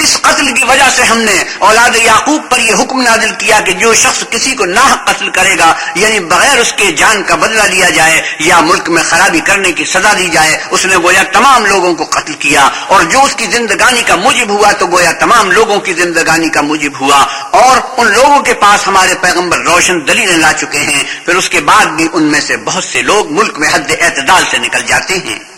اس قتل کی وجہ سے ہم نے اولاد یعقوب پر یہ حکم نازل کیا کہ جو شخص کسی کو نہ قتل کرے گا یعنی بغیر اس کے جان کا بدلہ لیا جائے یا ملک میں خرابی کرنے کی سزا دی جائے، اس نے گویا تمام لوگوں کو قتل کیا۔ اور جو اس کی زندگانی کا مجب ہوا تو گویا تمام لوگوں کی زندگانی کا مجب ہوا۔ اور ان لوگوں کے پاس ہمارے پیغمبر روشن دلیلیں لا چکے ہیں۔ پھر اس کے بعد بھی ان میں سے بہت سے لوگ ملک میں حد اعتدال سے نکل جاتے ہیں۔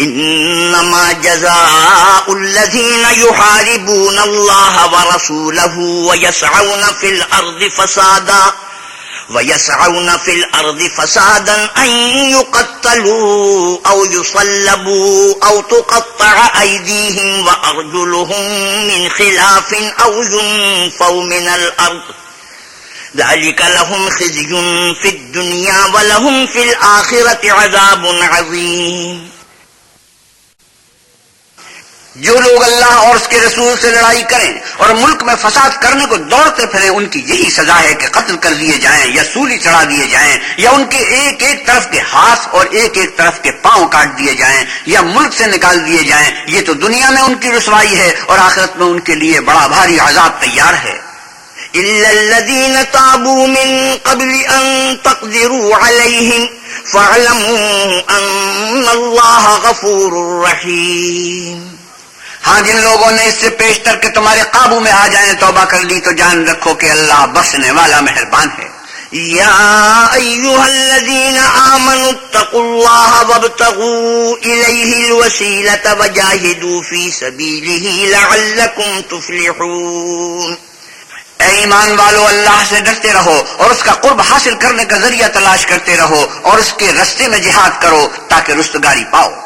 انما جزاء الذين يحاربون الله ورسوله ويسعون في الارض فسادا، ويسعون في الارض فسادا ان يقتلوا او يصلبوا او تقطع ايديهم وارجلهم من خلاف او ينفوا من الارض ذلك لهم خزي في الدنيا ولهم في الاخره عذاب عظيم. جو لوگ اللہ اور اس کے رسول سے لڑائی کریں اور ملک میں فساد کرنے کو دوڑتے پھریں، ان کی یہی سزا ہے کہ قتل کر دیے جائیں یا سولی چڑھا دیے جائیں یا ان کے ایک ایک طرف کے ہاتھ اور ایک ایک طرف کے پاؤں کاٹ دیے جائیں یا ملک سے نکال دیے جائیں۔ یہ تو دنیا میں ان کی رسوائی ہے اور آخرت میں ان کے لیے بڑا بھاری عذاب تیار ہے۔ إلا الذين تابوا من قبل أن تقدروا عليهم فاعلموا أن الله غفور رحيم ہاں جن لوگوں نے اس سے پیشتر کے تمہارے قابو میں آ جائیں، توبہ کر لی تو جان رکھو کہ اللہ بسنے والا مہربان ہے۔ يا أيها الذين آمنوا اتقوا الله وابتغوا إليه الوسيلة وجاهدوا في سبيله لعلكم تفلحون۔ اے ایمان والو، اللہ سے ڈرتے رہو اور اس کا قرب حاصل کرنے کا ذریعہ تلاش کرتے رہو اور اس کے رستے میں جہاد کرو تاکہ رستگاری پاؤ۔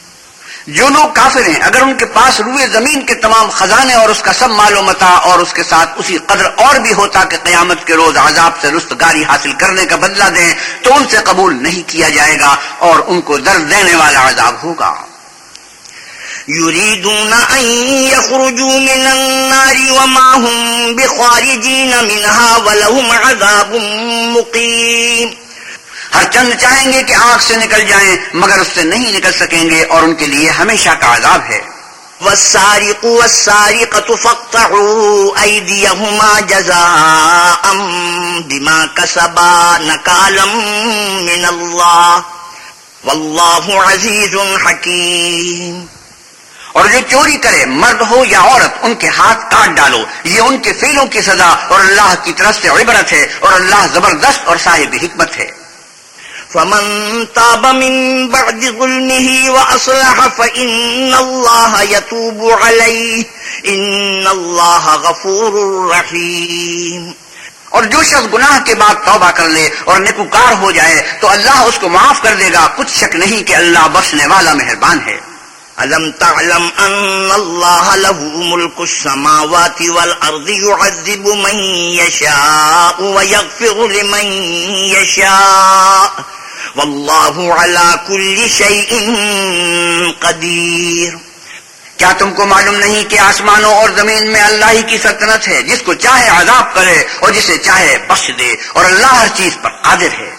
جو لوگ کافر ہیں، اگر ان کے پاس روئے زمین کے تمام خزانے اور اس کا سب معلومتا اور اس کے ساتھ اسی قدر اور بھی ہوتا کہ قیامت کے روز عذاب سے رستگاری حاصل کرنے کا بدلہ دیں، تو ان سے قبول نہیں کیا جائے گا اور ان کو درد دینے والا عذاب ہوگا۔ يريدون أن يخرجوا من النار وما هم بخارجين منها ولهم عذاب مقيم ہر چند چاہیں گے کہ آنکھ سے نکل جائیں مگر اس سے نہیں نکل سکیں گے اور ان کے لیے ہمیشہ کا عذاب ہے۔ والسارق والسارقة فاقطعوا أيديهما جزاء بما كسبا نكالا من الله. والله عزيز حكيم. اور جو چوری کرے مرد ہو یا عورت ان کے ہاتھ کاٹ ڈالو۔ یہ ان کے فیلوں کی سزا اور اللہ کی طرف سے عبرت ہے اور اللہ زبردست اور صاحب حکمت ہے۔ فمن تاب من بعد ظلمه وأصلح فإن الله يتوب عليه. إن الله غفور رحيم. اور جو شخص گناہ کے بعد توبہ کر لے اور نکوکار ہو جائے تو اللہ اس کو معاف کر دے گا. کچھ شک نہیں کہ اللہ بخشنے والا مہربان ہے. ألم تعلم أن الله له ملك السماوات والأرض يعذب من يشاء ويغفر لمن يشاء. والله على كل شيء قدير کیا تم کو معلوم نہیں کہ آسمانوں اور زمین میں اللہ ہی کی سلطنت ہے، جس کو چاہے عذاب کرے اور جسے چاہے بخش دے اور اللہ ہر چیز پر قادر ہے۔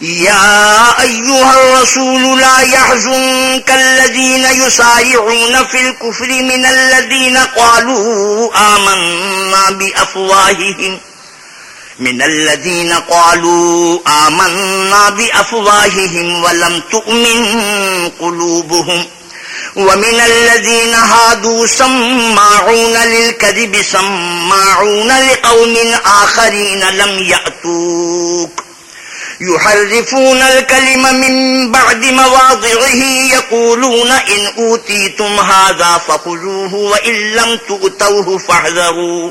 يا أيها الرسول لا يحزنك الذين يسارعون في الكفر من الذين قالوا آمنا بأفواههم من الذين قالوا آمنا بأفواههم ولم تؤمن قلوبهم ومن الذين هادوا سماعون للكذب سماعون لقوم آخرين لم يأتوك يحرفون الكلم من بعد مواضعه يقولون إن أوتيتم هذا فخذوه وإن لم تؤتوه فاحذروا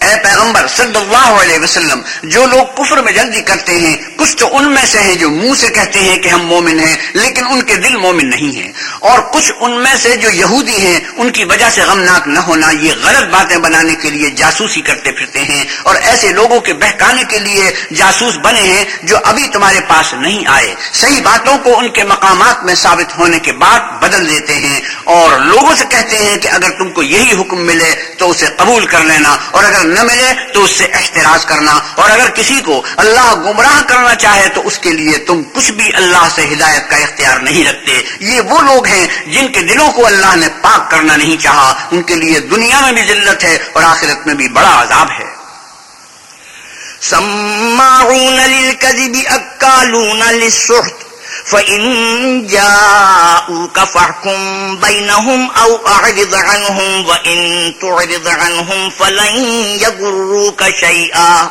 اے پیغمبر صلی اللہ علیہ وسلم، جو لوگ کفر میں جلدی کرتے ہیں، کچھ تو ان میں سے ہیں جو منہ سے کہتے ہیں کہ ہم مومن ہیں، لیکن ان کے دل مومن نہیں ہیں۔ اور کچھ ان میں سے جو یہودی ہیں، ان کی وجہ سے غمناک نہ ہونا، یہ غلط باتیں بنانے کے لیے جاسوسی کرتے پھرتے ہیں۔ اور ایسے لوگوں کے بہکانے کے لیے جاسوس بنے ہیں جو ابھی تمہارے پاس نہیں آئے۔ صحیح باتوں کو ان کے مقامات میں ثابت ہونے کے بعد بدل دیتے ہیں۔ اور لوگوں سے کہتے ہیں کہ اگر تم کو یہی حکم ملے تو اسے قبول کر لینا۔ اور اگر نہ ملے تو اس سے احتراج کرنا اور اگر کسی کو اللہ گمراہ کرنا چاہے تو اس کے لیے تم کچھ بھی اللہ سے ہدایت کا اختیار نہیں رکھتے۔ یہ وہ لوگ ہیں جن کے دلوں کو اللہ نے پاک کرنا نہیں چاہا۔ ان کے لیے دنیا میں بھی ذلت ہے اور آخرت میں بھی بڑا عذاب ہے۔ سماعون للكذب أكالون للسحت۔ فإن جاءوك فاحكم بينهم أو أعرض عنهم وإن تعرض عنهم فلن يضروك شيئا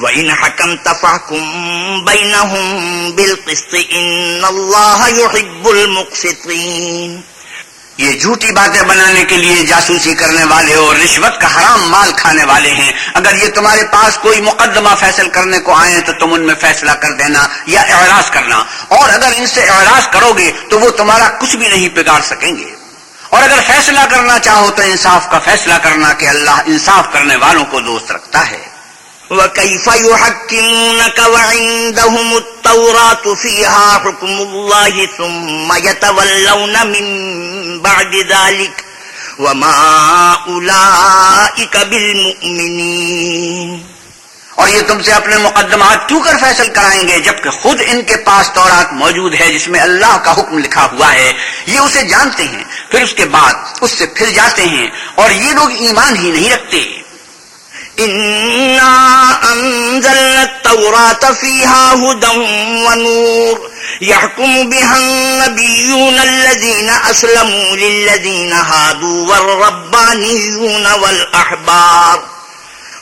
وإن حكمت فاحكم بينهم بالقسط إن الله يحب المقسطين یہ جھوٹی باتیں بنانے کے لیے جاسوسی کرنے والے اور رشوت کا حرام مال کھانے والے ہیں۔ اگر یہ تمہارے پاس کوئی مقدمہ فیصل کرنے کو آئے تو تم ان میں فیصلہ کر دینا یا اعراض کرنا۔ اور اگر ان سے اعراض کرو گے تو وہ تمہارا کچھ بھی نہیں بگاڑ سکیں گے۔ اور اگر فیصلہ کرنا چاہو تو انصاف کا فیصلہ کرنا کہ اللہ انصاف کرنے والوں کو دوست رکھتا ہے۔ وكيف بعد ذلك وما اولئك بالمؤمنين۔ اور یہ تم سے اپنے مقدمات کیوں کر فیصل کرائیں گے؟ جبکہ خود ان کے پاس تورات موجود ہے جس میں اللہ کا حکم لکھا ہوا ہے۔ یہ اسے جانتے ہیں، پھر اس کے بعد اس سے پھر جاتے ہیں اور یہ لوگ ایمان ہی نہیں رکھتے۔ إنا أنزلنا التوراة فيها هدى ونور يحكم بها النبيون الذين أسلموا للذين هادوا والربانيون والأحبار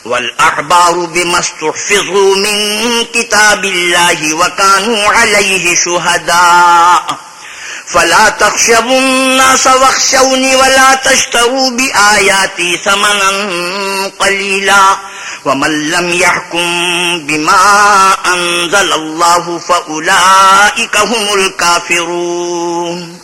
والأحبار بما استحفظوا من كتاب الله وكانوا عليه شهداء فلا تخشبوا الناس واخشوني ولا تشتروا بآياتي ثمنا قليلا ومن لم يحكم بما أنزل الله فأولئك هم الكافرون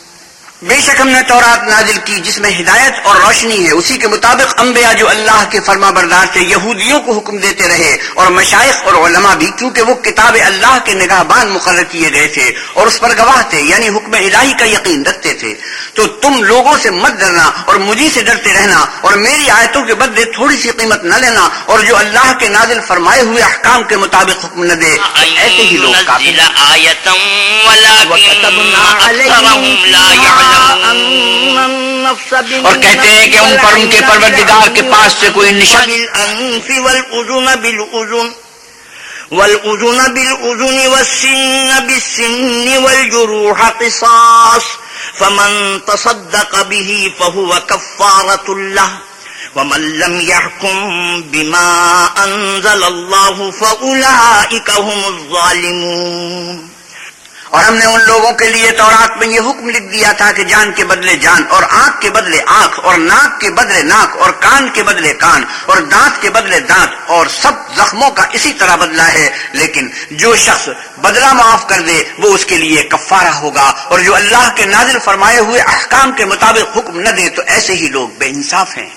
بے شک ہم نے تورات نازل کی جس میں ہدایت اور روشنی ہے، اسی کے مطابق انبیاء جو اللہ کے فرما بردار تھے، یہودیوں کو حکم دیتے رہے اور مشائق اور علماء بھی، کیونکہ وہ کتاب اللہ کے نگاہ بان مقرر کیے گئے تھے اور اس پر گواہ تھے یعنی حکم الہی کا یقین رکھتے تھے۔ تو تم لوگوں سے مت ڈرنا اور مجھے سے ڈرتے رہنا اور میری آیتوں کے بدلے تھوڑی سی قیمت نہ لینا اور جو اللہ کے نازل فرمائے ہوئے احکام کے مطابق حکم نہ دے۔ ایسے ہی لوگ اور کہتے ہیں کہ ان پر، ان کے پروردگار کے پاس سے کوئی نشان والأذن بالأذن والسن بالسن والجروح قصاص، فمن تصدق به فهو كفارة له، ومن لم يحكم بما أنزل الله فأولئك هم الظالمون۔ اور ہم نے ان لوگوں کے لیے تورات میں یہ حکم لکھ دیا تھا کہ جان کے بدلے جان اور آنکھ کے بدلے آنکھ اور ناک کے بدلے ناک اور کان کے بدلے کان اور دانت کے بدلے دانت اور سب زخموں کا اسی طرح بدلا ہے، لیکن جو شخص بدلہ معاف کر دے، وہ اس کے لیے کفارہ ہوگا۔ اور جو اللہ کے نازل فرمائے ہوئے احکام کے مطابق حکم نہ دے، تو ایسے ہی لوگ بے انصاف ہیں۔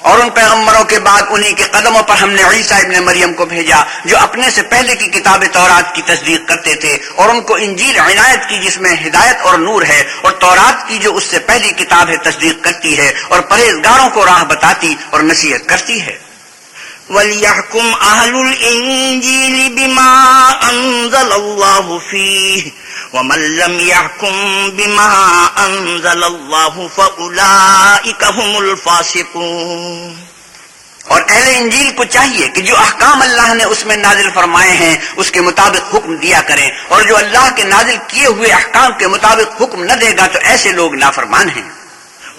اور ان پیغمبروں کے بعد انہی کے قدموں پر ہم نے عیسیٰ ابن مریم کو بھیجا، جو اپنے سے پہلے کی کتاب تورات کی تصدیق کرتے تھے، اور ان کو انجیل عنایت کی جس میں ہدایت اور نور ہے، اور تورات کی جو اس سے پہلی کتاب ہے تصدیق کرتی ہے، اور پرہیزگاروں کو راہ بتاتی اور نصیحت کرتی ہے۔ وَلْيَحْكُمْ أَهْلُ الْإِنجِيلِ بِمَا أَنزَلَ اللَّهُ فِيهِ ومن لم يحكم بما أنزل الله فأولئك هم الفاسقون۔ اور اہل انجیل کو چاہیے کہ جو احکام اللہ نے اس میں نازل فرمائے ہیں، اس کے مطابق حکم دیا کریں۔ اور جو اللہ کے نازل کیے ہوئے احکام کے مطابق حکم نہ دے گا تو ایسے لوگ نافرمان ہیں۔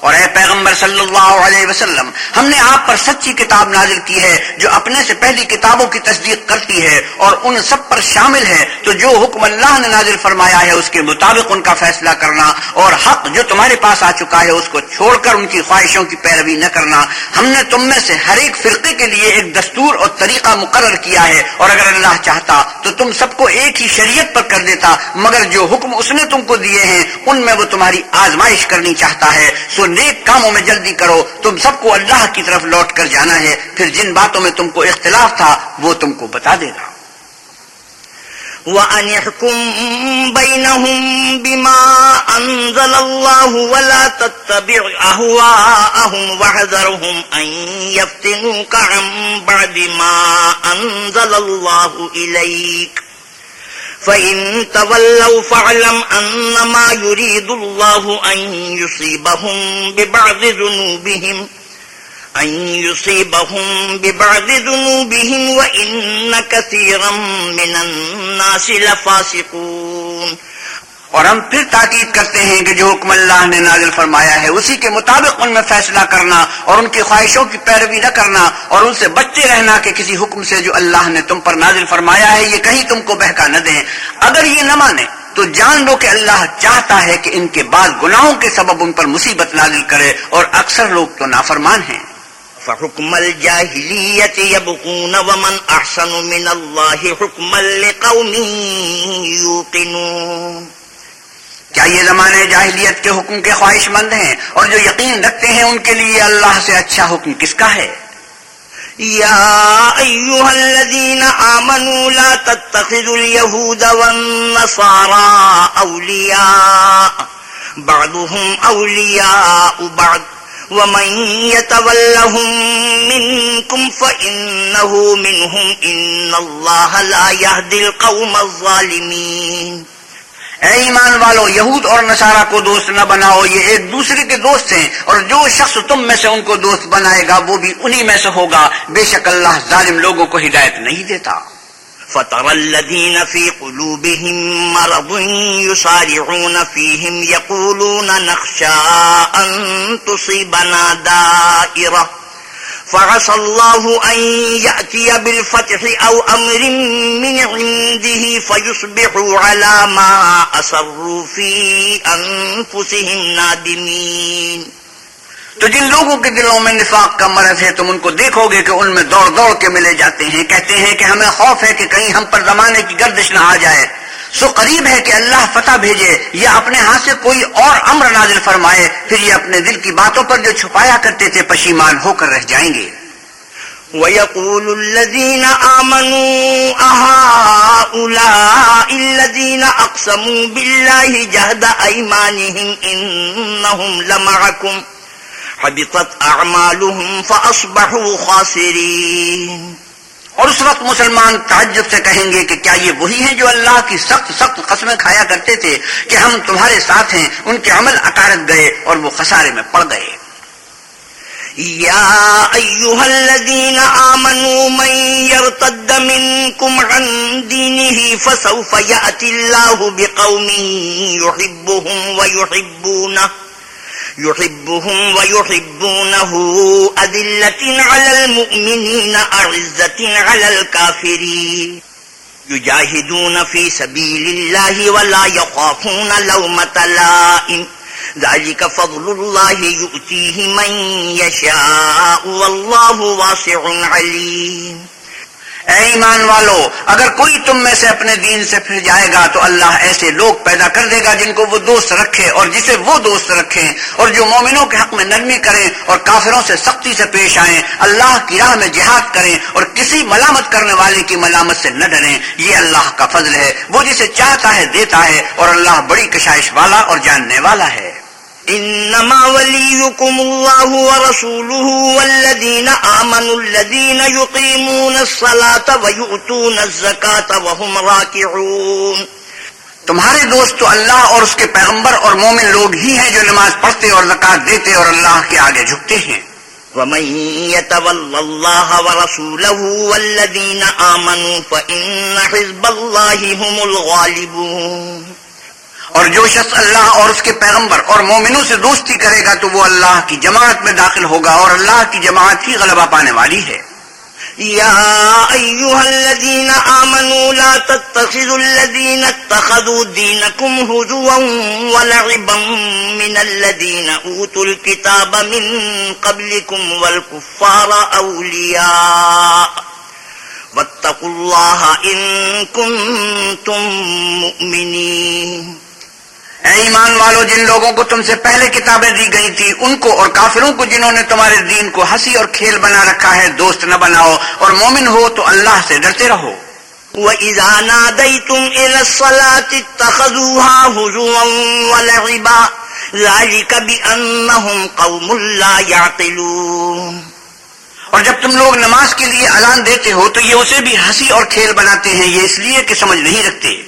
اور اے پیغمبر صلی اللہ علیہ وسلم، ہم نے آپ پر سچی کتاب نازل کی ہے، جو اپنے سے پہلی کتابوں کی تصدیق کرتی ہے، اور ان سب پر شامل ہے، تو جو حکم اللہ نے نازل فرمایا ہے، اس کے مطابق ان کا فیصلہ کرنا، اور حق جو تمہارے پاس آ چکا ہے، اس کو چھوڑ کر ان کی خواہشوں کی پیروی نہ کرنا۔ ہم نے تم میں سے ہر ایک فرقے کے لیے ایک دستور اور طریقہ مقرر کیا ہے، اور اگر اللہ چاہتا، تو تم سب کو ایک ہی شریعت پر کر دیتا، مگر جو حکم اس نے تم کو دیے ہیں، ان میں وہ تمہاری آزمائش کرنی چاہتا ہے۔ سو نیک کاموں میں جلدی کرو، تم سب کو اللہ کی طرف لوٹ کر جانا ہے۔ پھر جن باتوں میں تم کو اختلاف تھا، وہ تم کو بتا دے گا وَأَنِ احْكُمْ بَيْنَهُمْ بِمَا أَنزَلَ اللَّهُ وَلَا تَتَّبِعْ أَهْوَاءَهُمْ وَحَذَرْهُمْ أَن يَفْتِنُوكَ عَن بَعْدِ مَا أَنزَلَ اللَّهُ إِلَيْكَ فإن تولوا فاعلم أنما يريد الله أن يصيبهم ببعض ذنوبهم أن يصيبهم ببعض ذنوبهم وإن كثيرا من الناس لفاسقون اور ہم پھر تاکید کرتے ہیں کہ جو حکم اللہ نے نازل فرمایا ہے، اسی کے مطابق ان میں فیصلہ کرنا اور ان کی خواہشوں کی پیروی نہ کرنا اور ان سے بچتے رہنا کہ کسی حکم سے جو اللہ نے تم پر نازل فرمایا ہے، یہ کہیں تم کو بہکا نہ دیں۔ اگر یہ نہ مانے تو جان لو کہ اللہ چاہتا ہے کہ ان کے بعد گناہوں کے سبب ان پر مصیبت نازل کرے اور اکثر لوگ تو نافرمان ہیں۔ فحكم الجاهلية يبقون ومن أحسن من الله حكما لقوم يوقنون کیا یہ زمانے جاہلیت کے حکم کے خواہش مند ہیں اور جو یقین رکھتے ہیں ان کے لیے اللہ سے اچھا حکم کس کا ہے؟ يا أيها الذين آمنوا لا تتخذوا اليهود والنصارى أولياء بعضهم أولياء بعض ومن يتولهم منكم فإنه منهم إن الله لا يهدي القوم الظالمين اے ایمان والو، یہود اور نصارہ کو دوست نہ بناؤ، یہ ایک دوسرے کے دوست ہیں، اور جو شخص تم میں سے ان کو دوست بنائے گا، وہ بھی انہی میں سے ہوگا۔ بے شک اللہ ظالم لوگوں کو ہدایت نہیں دیتا۔ فترى الذين في قلوبهم مرض يسارعون فيهم يقولون نخشى أن تصيبنا دائرة فعسى الله أن يأتي بالفتح أو أمر من عنده فيصبحوا على ما أسروا في أنفسهم نادمين. تو جن لوگوں کے دلوں میں نفاق کا مرض ہے، تم ان کو دیکھو گے کہ ان میں دوڑ دوڑ کے ملے جاتے ہیں۔ کہتے ہیں کہ ہمیں خوف ہے کہ کہیں ہم پر زمانے کی گردش نہ آ جائے۔ سو قریب ہے کہ اللہ فتح بھیجے یا اپنے ہاتھ سے کوئی اور امر نازل فرمائے، پھر یہ اپنے دل کی باتوں پر جو چھپایا کرتے تھے، پشیمان ہو کر رہ جائیں گے۔ ويقول الذين آمنوا أهؤلاء الذين أقسموا بالله جهد أيمانهم إنهم لمعكم حبطت أعمالهم فأصبحوا خاسرين۔ اور اس وقت مسلمان تعجب سے کہیں گے کہ کیا یہ وہی ہیں جو اللہ کی سخت سخت قسمیں کھایا کرتے تھے کہ ہم تمہارے ساتھ ہیں، ان کے عمل اکارت گئے اور وہ خسارے میں پڑ گئے۔ يا أيها الذين آمنوا من يرتد منكم عن دينه فسوف يأتي الله بقوم يحبهم ويحبونه يحبهم ويحبونه أذلة على المؤمنين، أعزة على الكافرين. يجاهدون في سبيل الله ولا يخافون لومة لائم. ذلك فضل الله يؤتيه من يشاء، والله واسع عليم. اے ایمان والو، اگر کوئی تم میں سے اپنے دین سے پھر جائے گا تو اللہ ایسے لوگ پیدا کر دے گا جن کو وہ دوست رکھے اور جسے وہ دوست رکھیں اور جو مومنوں کے حق میں نرمی کریں اور کافروں سے سختی سے پیش آئیں، اللہ کی راہ میں جہاد کریں اور کسی ملامت کرنے والے کی ملامت سے نہ ڈریں۔ یہ اللہ کا فضل ہے، وہ جسے چاہتا ہے دیتا ہے اور اللہ بڑی کشائش والا اور جاننے والا ہے۔ إنما وليكم الله ورسوله والذين آمنوا الذين يقيمون الصلاة ويؤتون الزكاة وهم راكعون. تمہارے دوست تو اللہ اور اس کے پیغمبر اور مومن لوگ ہی ہیں جو نماز پڑھتے اور زکات دیتے اور اللہ کے آگے جھکتے ہیں۔ ومن يتول الله ورسوله والذين آمنوا فإن حزب الله هم الغالبون۔ اور جو شخص اللہ اور اس کے پیغمبر اور مومنوں سے دوستی کرے گا تو وہ اللہ کی جماعت میں داخل ہوگا اور اللہ کی جماعت ہی غلبہ پانے والی ہے۔ يا أيها الذين آمنوا لا تتخذوا الذين اتخذوا دينكم هزوا ولعبا من الذين أوتوا الكتاب من قبلكم والكفار أولياء واتقوا الله إن كنتم مؤمنين اے ایمان والو جن لوگوں کو تم سے پہلے کتابیں دی گئی تھی ان کو اور کافروں کو جنہوں نے تمہارے دین کو ہنسی اور کھیل بنا رکھا ہے دوست نہ بناؤ اور مومن ہو تو اللہ سے ڈرتے رہو۔ وَإِذَا نَادَيْتُمْ إِلَى الصَّلَاةِ اتَّخَذُوهَا هُزُوًا وَلَعِبًا ذَلِكَ بِأَنَّهُمْ قَوْمٌ لَا يَعْقِلُونَ۔ اور جب تم لوگ نماز کے لیے اعلان دیتے ہو تو یہ اسے بھی ہنسی اور کھیل بناتے ہیں یہ اس لیے کہ سمجھ نہیں رکھتے۔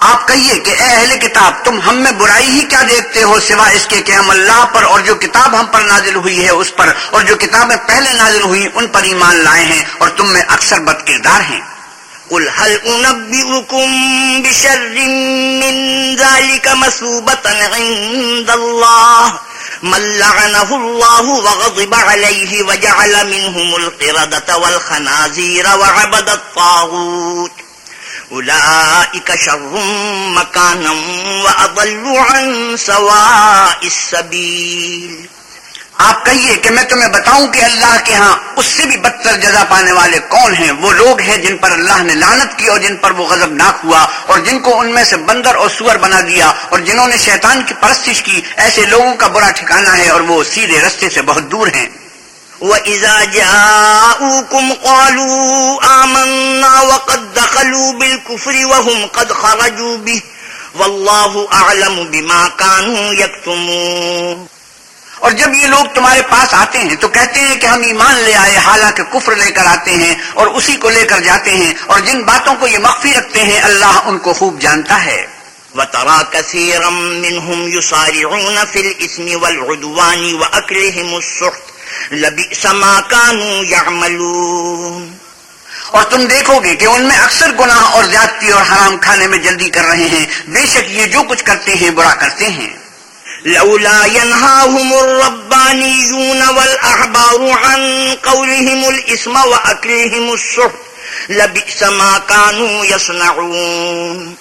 آپ کہیے کہ اے اہل کتاب، تم ہم میں برائی ہی کیا دیکھتے ہو سوا اس کے کہ ہم اللہ پر اور جو کتاب ہم پر نازل ہوئی ہے اس پر اور جو کتابیں پہلے نازل ہوئی ان پر ایمان لائے ہیں اور تم میں اکثر بد کردار ہیں۔ قل هل أنبئكم بشر من ذلك مسوبة عند الله؟ من لعنه الله وغضب عليه وجعل منهم القردة والخنازير وعبد الطاغوت۔ أولئك شر مكانا وأضل عن سواء السبيل. آپ کہیے کہ میں تمہیں بتاؤں کہ اللہ کے ہاں اس سے بھی بدتر جزا پانے والے کون ہیں؟ وہ لوگ ہیں جن پر اللہ نے لانت کی اور جن پر وہ غضب ناک ہوا اور جن کو ان میں سے بندر اور سور بنا دیا اور جنہوں نے شیطان کی پرستش کی، ایسے لوگوں کا برا ٹھکانہ ہے اور وہ سیدھے رستے سے بہت دور ہیں۔ وَإِذَا جَاءُوكُمْ قَالُوا آمَنَّا وَقَدْ دَخَلُوا بِالْكُفْرِ وَهُمْ قَدْ خَرَجُوا بِهِ وَاللَّهُ أَعْلَمُ بِمَا كَانُوا يَكْتُمُونَ اور جب یہ لوگ تمہارے پاس آتے ہیں تو کہتے ہیں کہ ہم ایمان لے آئے حالانکہ کفر لے کر آتے ہیں اور اسی کو لے کر جاتے ہیں اور جن باتوں کو یہ مخفی رکھتے ہیں اللہ ان کو خوب جانتا ہے۔ وَتَرَى كَثِيرًا مِّنْهُمْ يُسَارِعُونَ فِي الْإِثْمِ وَالْعُدْوَانِ وَأَكْلِهِمُ السُّحْتِ لَبِئْسَ مَا كَانُوا يَعْمَلُونَ اور تم دیکھو گے کہ ان میں اکثر گناہ اور زیادتی اور حرام کھانے میں جلدی کر رہے ہیں۔ بے شک یہ جو کچھ کرتے ہیں، برا کرتے ہیں۔ لولا ينهاهم الربانيون والأحبار عن قولهم الإسم وأكلهم السحت۔ لبئس ما كانوا يصنعون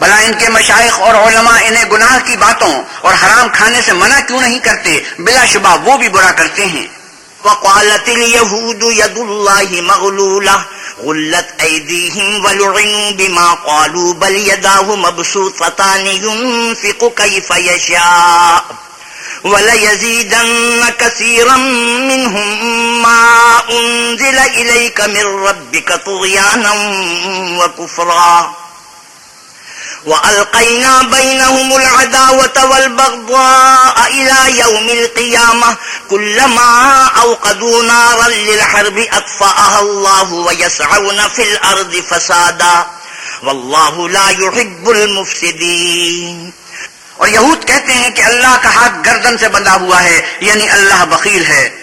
بلا ان کے مشائق اور علماء انہیں گناہ کی باتوں اور حرام کھانے سے منع کیوں نہیں کرتے؟ بلا شبہ وہ بھی برا کرتے ہیں۔ وقالت اليهود يد الله مغلولة، غلت أيديهم ولعنوا بما قالوا، بل يداه مبسوطتان ينفق كيف يشاء، وليزيدن كثيرا منهم ما أنزل إليك من ربك طغيانا وكفرا. وألقينا بينهم العداوة والبغضاء إلى يوم القيامة كلما أوقدوا نارا للحرب أطفأها الله ويسعون في الأرض فسادا والله لا يحب المفسدين اور یہود کہتے ہیں کہ اللہ کا ہاتھ گردن سے بندھا ہوا ہے یعنی اللہ بخیل ہے۔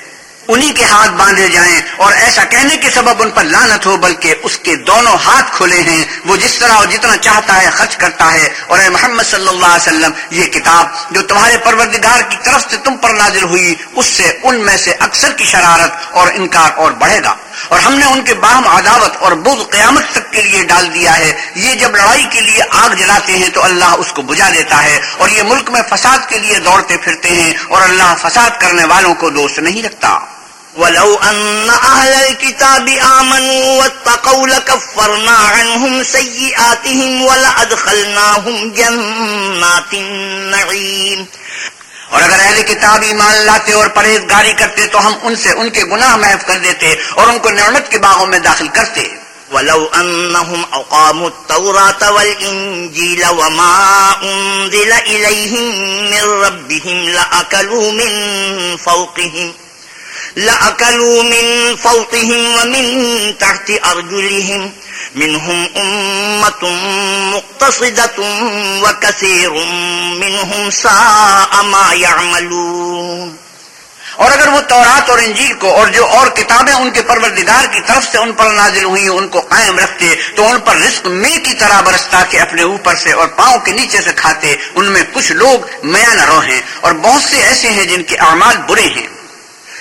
انہی کے ہاتھ باندھے جائیں اور ایسا کہنے کے سبب ان پر لانت ہو، بلکہ اس کے دونوں ہاتھ کھلے ہیں۔ وہ جس طرح اور جتنا چاہتا ہے خرچ کرتا ہے۔ اور اے محمد صلی اللہ علیہ وسلم، یہ کتاب جو تمہارے پروردگار کی طرف سے تم پر نازل ہوئی، اس سے ان میں سے اکثر کی شرارت اور انکار اور بڑھے گا۔ اور ہم نے ان کے باہم عداوت اور بغض قیامت تک کے لیے ڈال دیا ہے۔ یہ جب لڑائی کے لیے آگ جلاتے ہیں، تو اللہ اس کو بجا دیتا ہے۔ اور یہ ملک میں فساد کے لیے دوڑتے پھرتے ہیں، اور اللہ فساد کرنے والوں کو دوست نہیں رکھتا۔ ولو أن أهل الكتاب آمنوا واتقوا لكفرنا عنهم سيئاتهم ولأدخلناهم جنات النعيم. اور اگر اہل کتاب ایمان لاتے اور پرہیزگاری کرتے تو ہم ان سے ان کے گناہ محف کر دیتے اور ان کو نعمت کے باغوں میں داخل کرتے. ولو أنهم أقاموا التوراة والإنجيل وما أنزل إليهم من ربهم لأكلوا من فوقهم. لأكلوا من فوقهم ومن تحت أرجلهم. منهم أمة مقتصدة وكثير منهم ساء ما يعملون. اور اگر وہ تورات اور انجیل کو اور جو اور کتابیں ان کے پروردگار کی طرف سے ان پر نازل ہوئی ان کو قائم رکھتے، تو ان پر رزق میں کی طرح برستا کے اپنے اوپر سے اور پاؤں کے نیچے سے کھاتے، ان میں کچھ لوگ میاں نہ رو ہیں اور بہت سے ایسے ہیں جن کے اعمال برے ہیں۔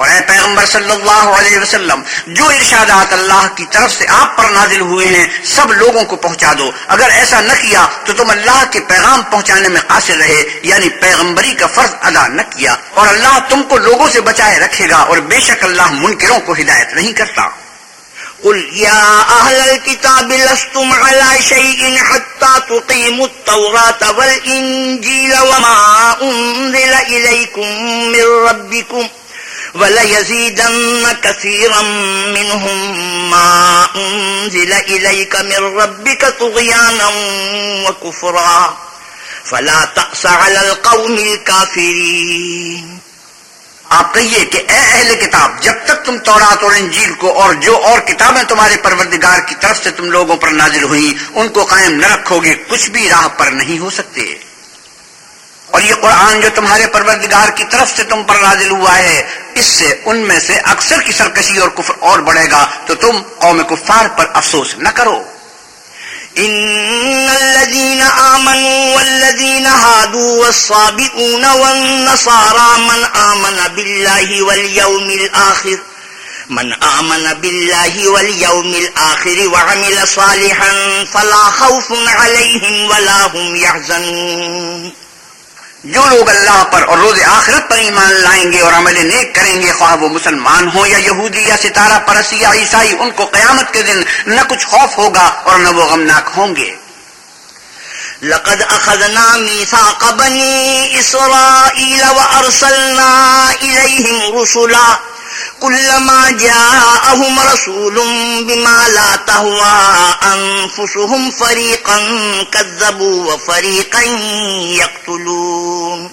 اور اے پیغمبر صلی اللہ علیہ وسلم، جو ارشادات اللہ کی طرف سے آپ پر نازل ہوئے ہیں، سب لوگوں کو پہنچا دو۔ اگر ایسا نہ کیا تو تم اللہ کے پیغام پہنچانے میں قاصر رہے یعنی پیغمبری کا فرض ادا نہ کیا۔ اور اللہ تم کو لوگوں سے بچائے رکھے گا اور بے شک اللہ منکروں کو ہدایت نہیں کرتا۔ قل يا أهل الكتاب لستم على شيء حتى تقيموا التوراة والإنجيل وما أنزل إليكم من ربكم وليزيدن كثيرا منهم ما أنزل إليك من ربك طغيانا وكفرا. فلا تأس على القوم الكافرين. آپ کہیے کہ اے اہل کتاب، جب تک تم تورات اور انجیل کو اور جو اور کتابیں تمہارے پروردگار کی طرف سے تم لوگوں پر نازل ہوئی ان کو قائم نہ رکھو گے، کچھ بھی راہ پر نہیں ہو سکتے۔ اور یہ قرآن جو تمہارے پروردگار کی طرف سے تم پر نازل ہوا ہے، اس سے ان میں سے اکثر کی سرکشی اور کفر اور بڑھے گا، تو تم قوم کفار پر افسوس نہ کرو۔ إن الذين آمنوا والذين هادوا والصابئون والنصارى من آمن بالله واليوم الآخر، من آمن بالله واليوم الآخر وعمل صالحا فلا خوف عليهم ولا هم يحزنون۔ جو لوگ اللہ پر اور روز آخرت پر ایمان لائیں گے اور عمل نیک کریں گے، خواہ وہ مسلمان ہوں یا یہودی یا ستارہ پرسی یا عیسائی، ان کو قیامت کے دن نہ کچھ خوف ہوگا اور نہ وہ غمناک ہوں گے۔ لقد اخذنا ميثاق بني اسرائيل وارسلنا اليهم رسلا۔ كلما جاءهم رسول بما لا تهوى أنفسهم فريقا كذبوا وفريقا يقتلون۔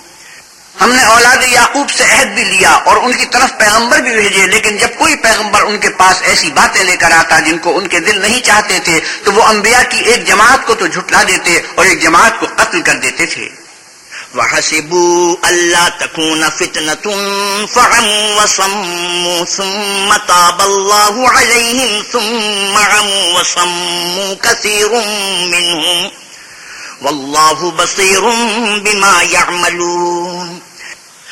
ہم نے اولاد یعقوب سے عہد بھی لیا اور ان کی طرف پیغمبر بھی بھیجے، لیکن جب کوئی پیغمبر ان کے پاس ایسی باتیں لے کر آتا جن کو ان کے دل نہیں چاہتے تھے، تو وہ انبیاء کی ایک جماعت کو تو جھٹلا دیتے اور ایک جماعت کو قتل کر دیتے تھے۔ وحسبوا ألا تكون فتنة فعموا وصموا ثم تاب الله عليهم ثم عموا وصموا كثير منهم والله بصير بما يعملون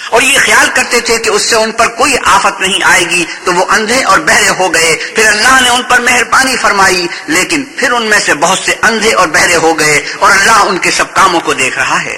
اور یہ خیال کرتے تھے کہ اس سے ان پر کوئی آفت نہیں آئے گی تو وہ اندھے اور بہرے ہو گئے پھر اللہ نے ان پر مہربانی فرمائی لیکن پھر ان میں سے بہت سے اندھے اور بہرے ہو گئے اور اللہ ان کے سب کاموں کو دیکھ رہا ہے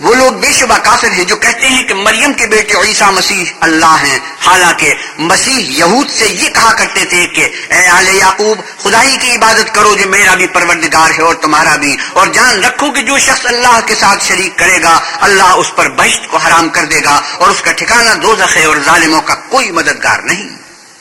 وہ لوگ بے شبہ کافر ہیں جو کہتے ہیں کہ مریم کے بیٹے عیسیٰ مسیح اللہ ہیں۔ حالانکہ مسیح یہود سے یہ کہا کرتے تھے کہ اے آل یعقوب، خدائی کی عبادت کرو جو میرا بھی پروردگار ہے اور تمہارا بھی۔ اور جان رکھو کہ جو شخص اللہ کے ساتھ شریک کرے گا، اللہ اس پر بہشت کو حرام کر دے گا اور اس کا ٹھکانہ دو ہے اور ظالموں کا کوئی مددگار نہیں۔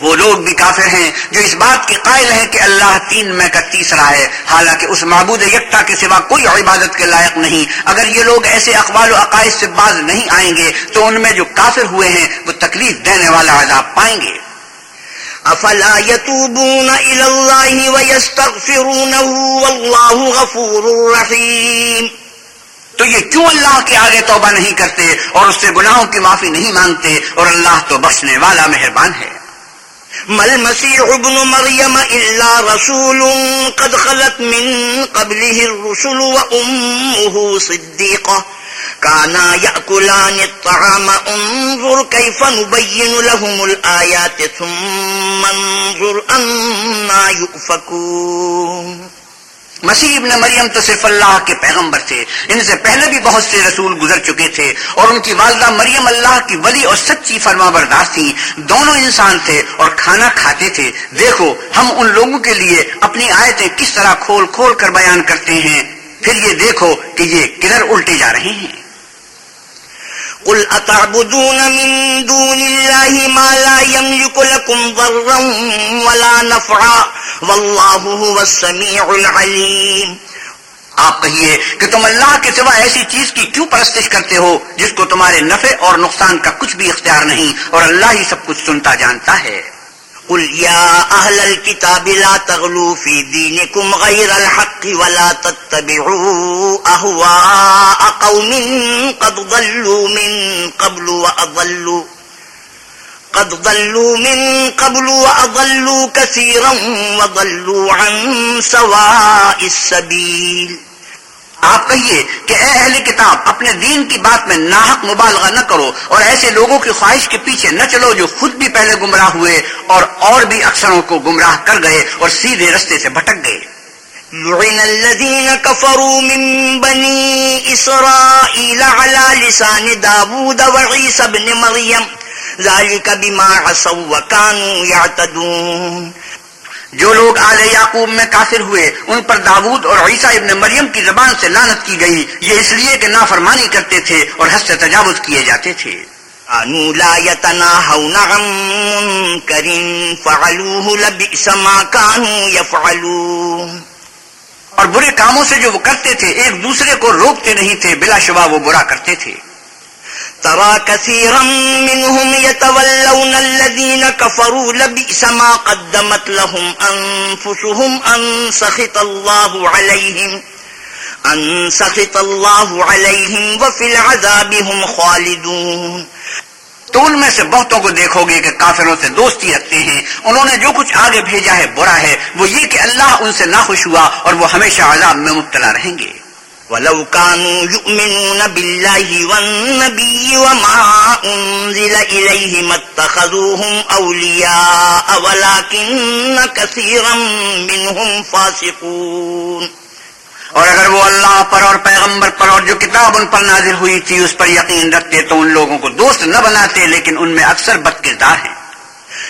وہ لوگ بھی کافر ہیں جو اس بات کے قائل ہیں کہ اللہ تین میں کا تیسرا ہے۔ حالانکہ اس معبود یکتا کے سوا کوئی عبادت کے لائق نہیں۔ اگر یہ لوگ ایسے اقوال و عقائد سے باز نہیں آئیں گے تو ان میں جو کافر ہوئے ہیں وہ تکلیف دینے والا عذاب پائیں گے۔ افلا يتوبون الى الله ويستغفرونه والله غفور رحيم تو یہ کیوں اللہ کے آگے توبہ نہیں کرتے اور اس سے گناہوں کی معافی نہیں مانگتے اور اللہ تو بخشنے والا مہربان ہے؟ مل مسیح ابن مریم الا رسول قد خلت من قبله الرسل وأمه صديقة. كانا يأكلان الطعام، انظر كيف نبين لهم الآيات، ثم انظر أنا يؤفكون. مسیح ابن مریم تو صرف اللہ کے پیغمبر تھے، ان سے پہلے بھی بہت سے رسول گزر چکے تھے اور ان کی والدہ مریم اللہ کی ولی اور سچی فرما بردار تھیں۔ دونوں انسان تھے اور کھانا کھاتے تھے۔ دیکھو، ہم ان لوگوں کے لیے اپنی آیتیں کس طرح کھول کھول کر بیان کرتے ہیں۔ پھر یہ دیکھو کہ یہ کدھر الٹے جا رہے ہیں۔ قل أتعبدون من دون الله ما لا يملك لكم ضرا ولا نفعا والله هو السميع العليم۔ آپ کہیے کہ تم اللہ کے سوا ایسی چیز کی کیوں پرستش کرتے ہو جس کو تمہارے نفع اور نقصان کا کچھ بھی اختیار نہیں اور اللہ ہی سب کچھ سنتا جانتا ہے؟ قل يا أهل الكتاب لا تغلوا في دينكم غير الحق ولا تتبعوا أهواء قوم قد ضلوا من قبل وأضلوا قد ضلوا من قبل وأضلوا كثيرا وضلوا عن سواء السبيل آپ کہیے کہ اے اہل کتاب، اپنے دین کی بات میں ناحق مبالغہ نہ کرو اور ایسے لوگوں کی خواہش کے پیچھے نہ چلو جو خود بھی پہلے گمراہ ہوئے اور اور بھی اکثروں کو گمراہ کر گئے اور سیدھے رستے سے بھٹک گئے۔ لعن الذين كفروا من بني إسرائيل على لسان داود وعيسى بن مريم ذلك بما عصوا وكانوا يعتدون جو لوگ آل یعقوب میں کافر ہوئے ان پر داود اور عیسیٰ ابن مریم کی زبان سے لانت کی گئی۔ یہ اس لیے کہ نافرمانی کرتے تھے اور حد سے تجاوز کیے جاتے تھے۔ كانوا لا يتناهون عن منكر فعلوه لبئس ما كانوا يفعلون۔ اور برے کاموں سے جو وہ کرتے تھے ایک دوسرے کو روکتے نہیں تھے بلا شبہ وہ برا کرتے تھے۔ ترى كثيرا منهم يتولون الذين كفروا لبئس ما قدمت لهم أنفسهم أن سخط الله عليهم، أن سخط الله عليهم وفي العذاب هم خالدون۔ تو ان میں سے بہتوں کو دیکھو گے کہ کافروں سے دوستی رکھتے ہیں۔ انہوں نے جو کچھ آگے بھیجا ہے، برا ہے۔ وہ یہ کہ اللہ ان سے ناخوش ہوا اور وہ ہمیشہ عذاب میں مبتلا رہیں گے۔ ولو كانوا يؤمنون بالله والنبي وما أنزل إليه ما اتخذوهم أولياء ولكن كثيرا منهم فاسقون اور اگر وہ اللہ پر اور پیغمبر پر اور جو کتاب ان پر نازل ہوئی تھی، اس پر یقین رکھتے تو ان لوگوں کو دوست نہ بناتے، لیکن ان میں اکثر بد کردار ہیں۔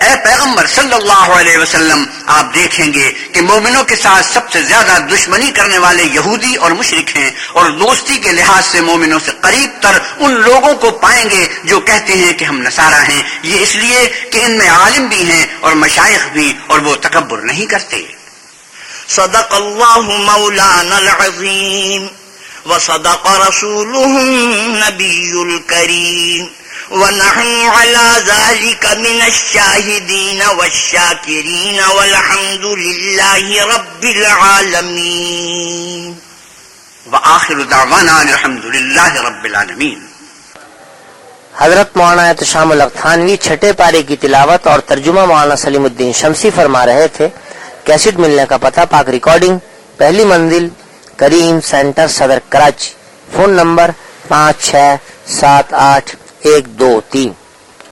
اے پیغمبر صلی اللہ علیہ وسلم، آپ دیکھیں گے کہ مومنوں کے ساتھ سب سے زیادہ دشمنی کرنے والے یہودی اور مشرق ہیں اور دوستی کے لحاظ سے مومنوں سے قریب تر ان لوگوں کو پائیں گے جو کہتے ہیں کہ ہم نصارہ ہیں۔ یہ اس لیے کہ ان میں عالم بھی ہیں اور مشائق بھی اور وہ تکبر نہیں کرتے۔ صدق اللہ مولانا العظیم وصدق رسوله النبی الكریم ونحن على ذلك من الشاهدين والشاكرين والحمد لله رب العالمين. وآخر دعوانا الحمد لله رب العالمين. حضرت مولانا احتشام الختانوی چھٹے پارے کی تلاوت اور ترجمہ مولانا سلیم الدین شمسی فرما رہے تھے کیسٹ ملنے کا پتہ پاک ریکارڈنگ پہلی منزل کریم سینٹر صدر کراچی فون نمبر پانچ چھ سات آٹھ ایک دو تین